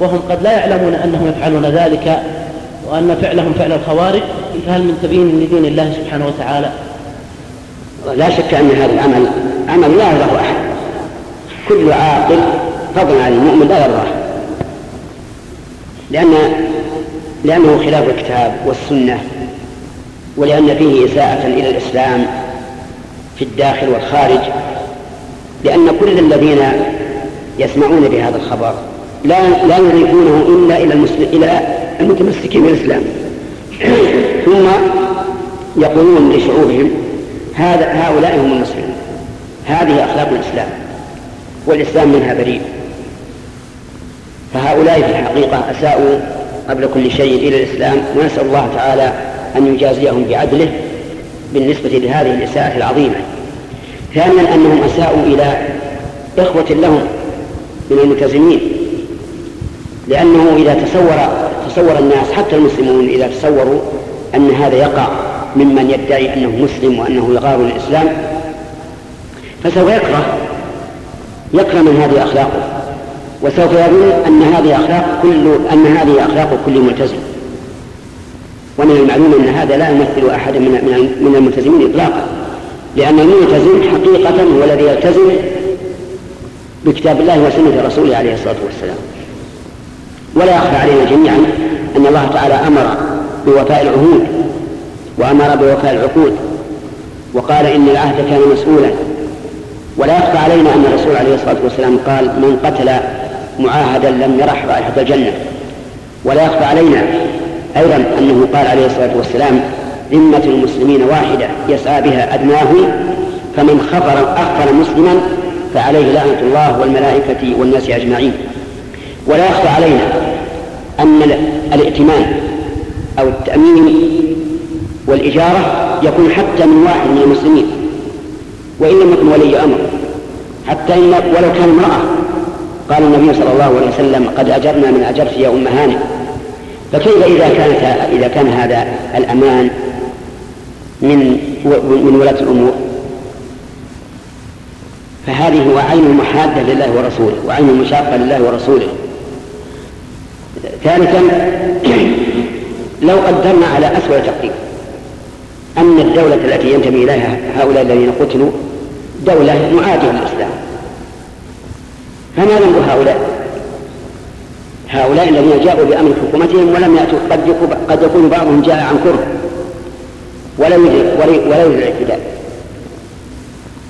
وهم قد لا يعلمون أنهم يفعلون ذلك وأن فعلهم فعل الخوارج فهل من تبيين لدين الله سبحانه وتعالى؟ لا شك أن هذا العمل عمل لا يرضاه أحد. كل عاقل فضلا عن المؤمن لا يرضاه. لأن لأنه خلاف الكتاب والسنة ولأن فيه إساءة إلى الإسلام في الداخل والخارج لأن كل الذين يسمعون بهذا الخبر لا لا يضيفونه إلا إلى المسلم إلى المتمسكين بالإسلام. ثم يقولون لشعوبهم هذا هؤلاء هم المسلمون. هذه أخلاق الإسلام والإسلام منها بريء. فهؤلاء في الحقيقة أساءوا قبل كل شيء إلى الإسلام ونسأل الله تعالى أن يجازيهم بعدله بالنسبة لهذه الإساءة العظيمة. ثانيا أنهم أساءوا إلى إخوة لهم من الملتزمين لأنه إذا تصور تصور الناس حتى المسلمون إذا تصوروا أن هذا يقع ممن يدعي أنه مسلم وأنه يغار الإسلام فسوف يكره يكره من هذه أخلاقه. وسوف يظن أن هذه أخلاق كل أن هذه أخلاق كل ملتزم. ومن المعلوم أن هذا لا يمثل أحدا من من الملتزمين إطلاقا. لأن الملتزم حقيقة هو الذي يلتزم بكتاب الله وسنة رسوله عليه الصلاة والسلام. ولا يخفى علينا جميعا أن الله تعالى أمر بوفاء العهود وأمر بوفاء العقود وقال إن العهد كان مسؤولا. ولا يخفى علينا أن الرسول عليه الصلاة والسلام قال من قتل معاهدا لم يرح رائحة الجنة. ولا يخفى علينا أيضا أنه قال عليه الصلاة والسلام ذمة المسلمين واحدة يسعى بها أدناهم فمن خفر أخفر مسلما فعليه لعنة الله والملائكة والناس أجمعين. ولا يخفى علينا أن الائتمان أو التأمين والإجارة يكون حتى من واحد من المسلمين وإن لم يكن ولي أمر. حتى إن ولو كان امرأة قال النبي صلى الله عليه وسلم قد أجرنا من أجرت يا أم هانئ. فكيف إذا كانت إذا كان هذا الأمان من من ولاة الأمور؟ فهذه هو عين المحادة لله ورسوله وعين المشاقة لله ورسوله. ثالثا لو قدرنا على أسوأ تقدير. أن الدولة التي ينتمي إليها هؤلاء الذين قتلوا دولة معادية للإسلام. فما ذنب هؤلاء؟ هؤلاء الذين جاءوا بأمر حكومتهم ولم يأتوا. قد قد يكون بعضهم جاء عن كره. ولا يوجد ولا يوجد الاعتداء.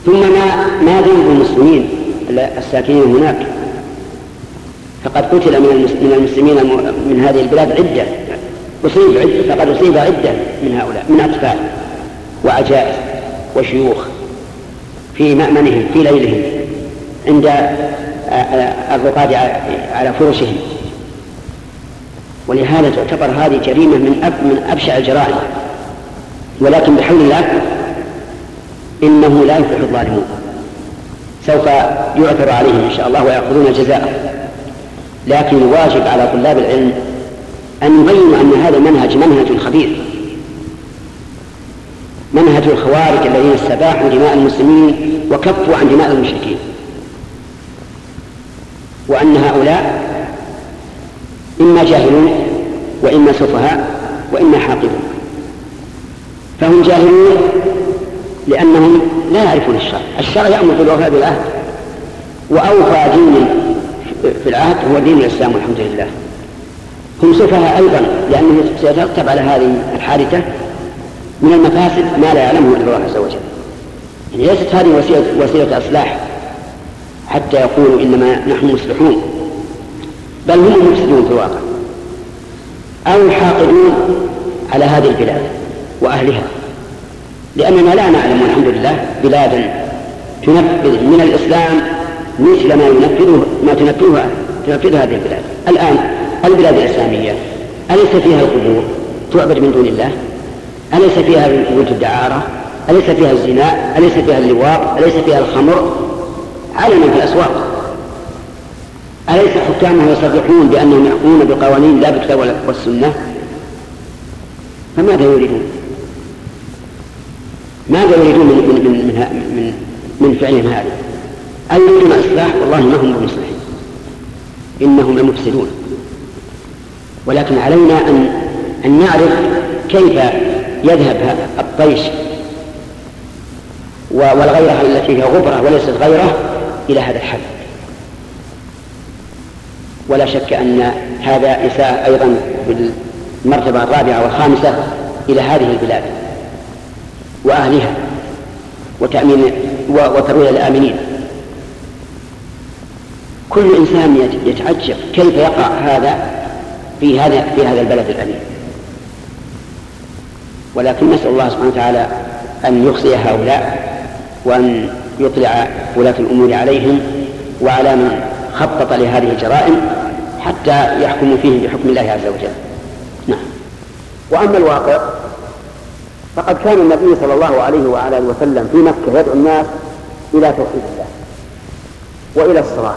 ثم ما ما ذنب المسلمين الساكنين هناك. فقد قتل من المسلمين من هذه البلاد عدة. أصيب عدة فقد أصيب عدة من هؤلاء من أطفال وعجائز وشيوخ في مأمنهم في ليلهم عند الرقاد على فرشهم ولهذا تعتبر هذه جريمة من أب من أبشع الجرائم. ولكن بحول الله إنه لا يفلح الظالمون. سوف يعثر عليهم إن شاء الله ويأخذون جزاءه. لكن الواجب على طلاب العلم أن يبينوا أن هذا المنهج منهج خبيث. منهج الخوارج الذين استباحوا دماء المسلمين وكفوا عن دماء المشركين. وأن هؤلاء إما جاهلون وإما سفهاء وإما حاقدون. فهم جاهلون لأنهم لا يعرفون الشرع. الشرع يأمر بالوفاء بالعهد وأوفى دين في العهد هو دين الإسلام والحمد لله. هم سفهاء أيضا لأنه سيترتب على هذه الحادثة من المفاسد ما لا يعلمه إلا الله عز وجل. يعني ليست هذه وسيلة, وسيلة إصلاح حتى يقولوا إنما نحن مصلحون. بل هم المفسدون في الواقع. أو حاقدون على هذه البلاد وأهلها. لأننا لا نعلم والحمد لله بلادا تنفذ من الإسلام مثل ما ينفذه ما تنفذه تنفذ هذه البلاد. الآن البلاد الإسلامية أليس فيها القبور تعبد من دون الله؟ أليس فيها بيوت الدعارة؟ أليس فيها الزنا؟ أليس فيها اللواط؟ أليس فيها الخمر؟ علنا في الأسواق. أليس حكامها يصرحون بأنهم يحكمون بقوانين لا بالكتاب والسنة. فماذا يريدون؟ ماذا يريدون من من من من, من, من فعلهم هذا؟ أن يريدون إصلاح والله ما هم بمصلحين. إنهم لمفسدون. ولكن علينا أن أن نعرف كيف يذهب الطيش والغيرة التي هي غبرة وليست غيرة إلى هذا الحد. ولا شك أن هذا إساءة أيضا بالمرتبة الرابعة والخامسة إلى هذه البلاد وأهلها وتأمين وترويع الآمنين كل إنسان يتعجب كيف يقع هذا في هذا في هذا البلد الأمين. ولكن نسأل الله سبحانه وتعالى أن يخزي هؤلاء وأن يطلع ولاة الأمور عليهم وعلى من خطط لهذه الجرائم حتى يحكموا فيهم بحكم الله عز وجل. نعم. وأما الواقع فقد كان النبي صلى الله عليه وعلى آله وسلم في مكة يدعو الناس إلى توحيد الله وإلى الصلاة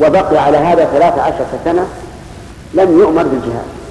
وبقي على هذا ثلاث عشرة سنة لم يؤمر بالجهاد.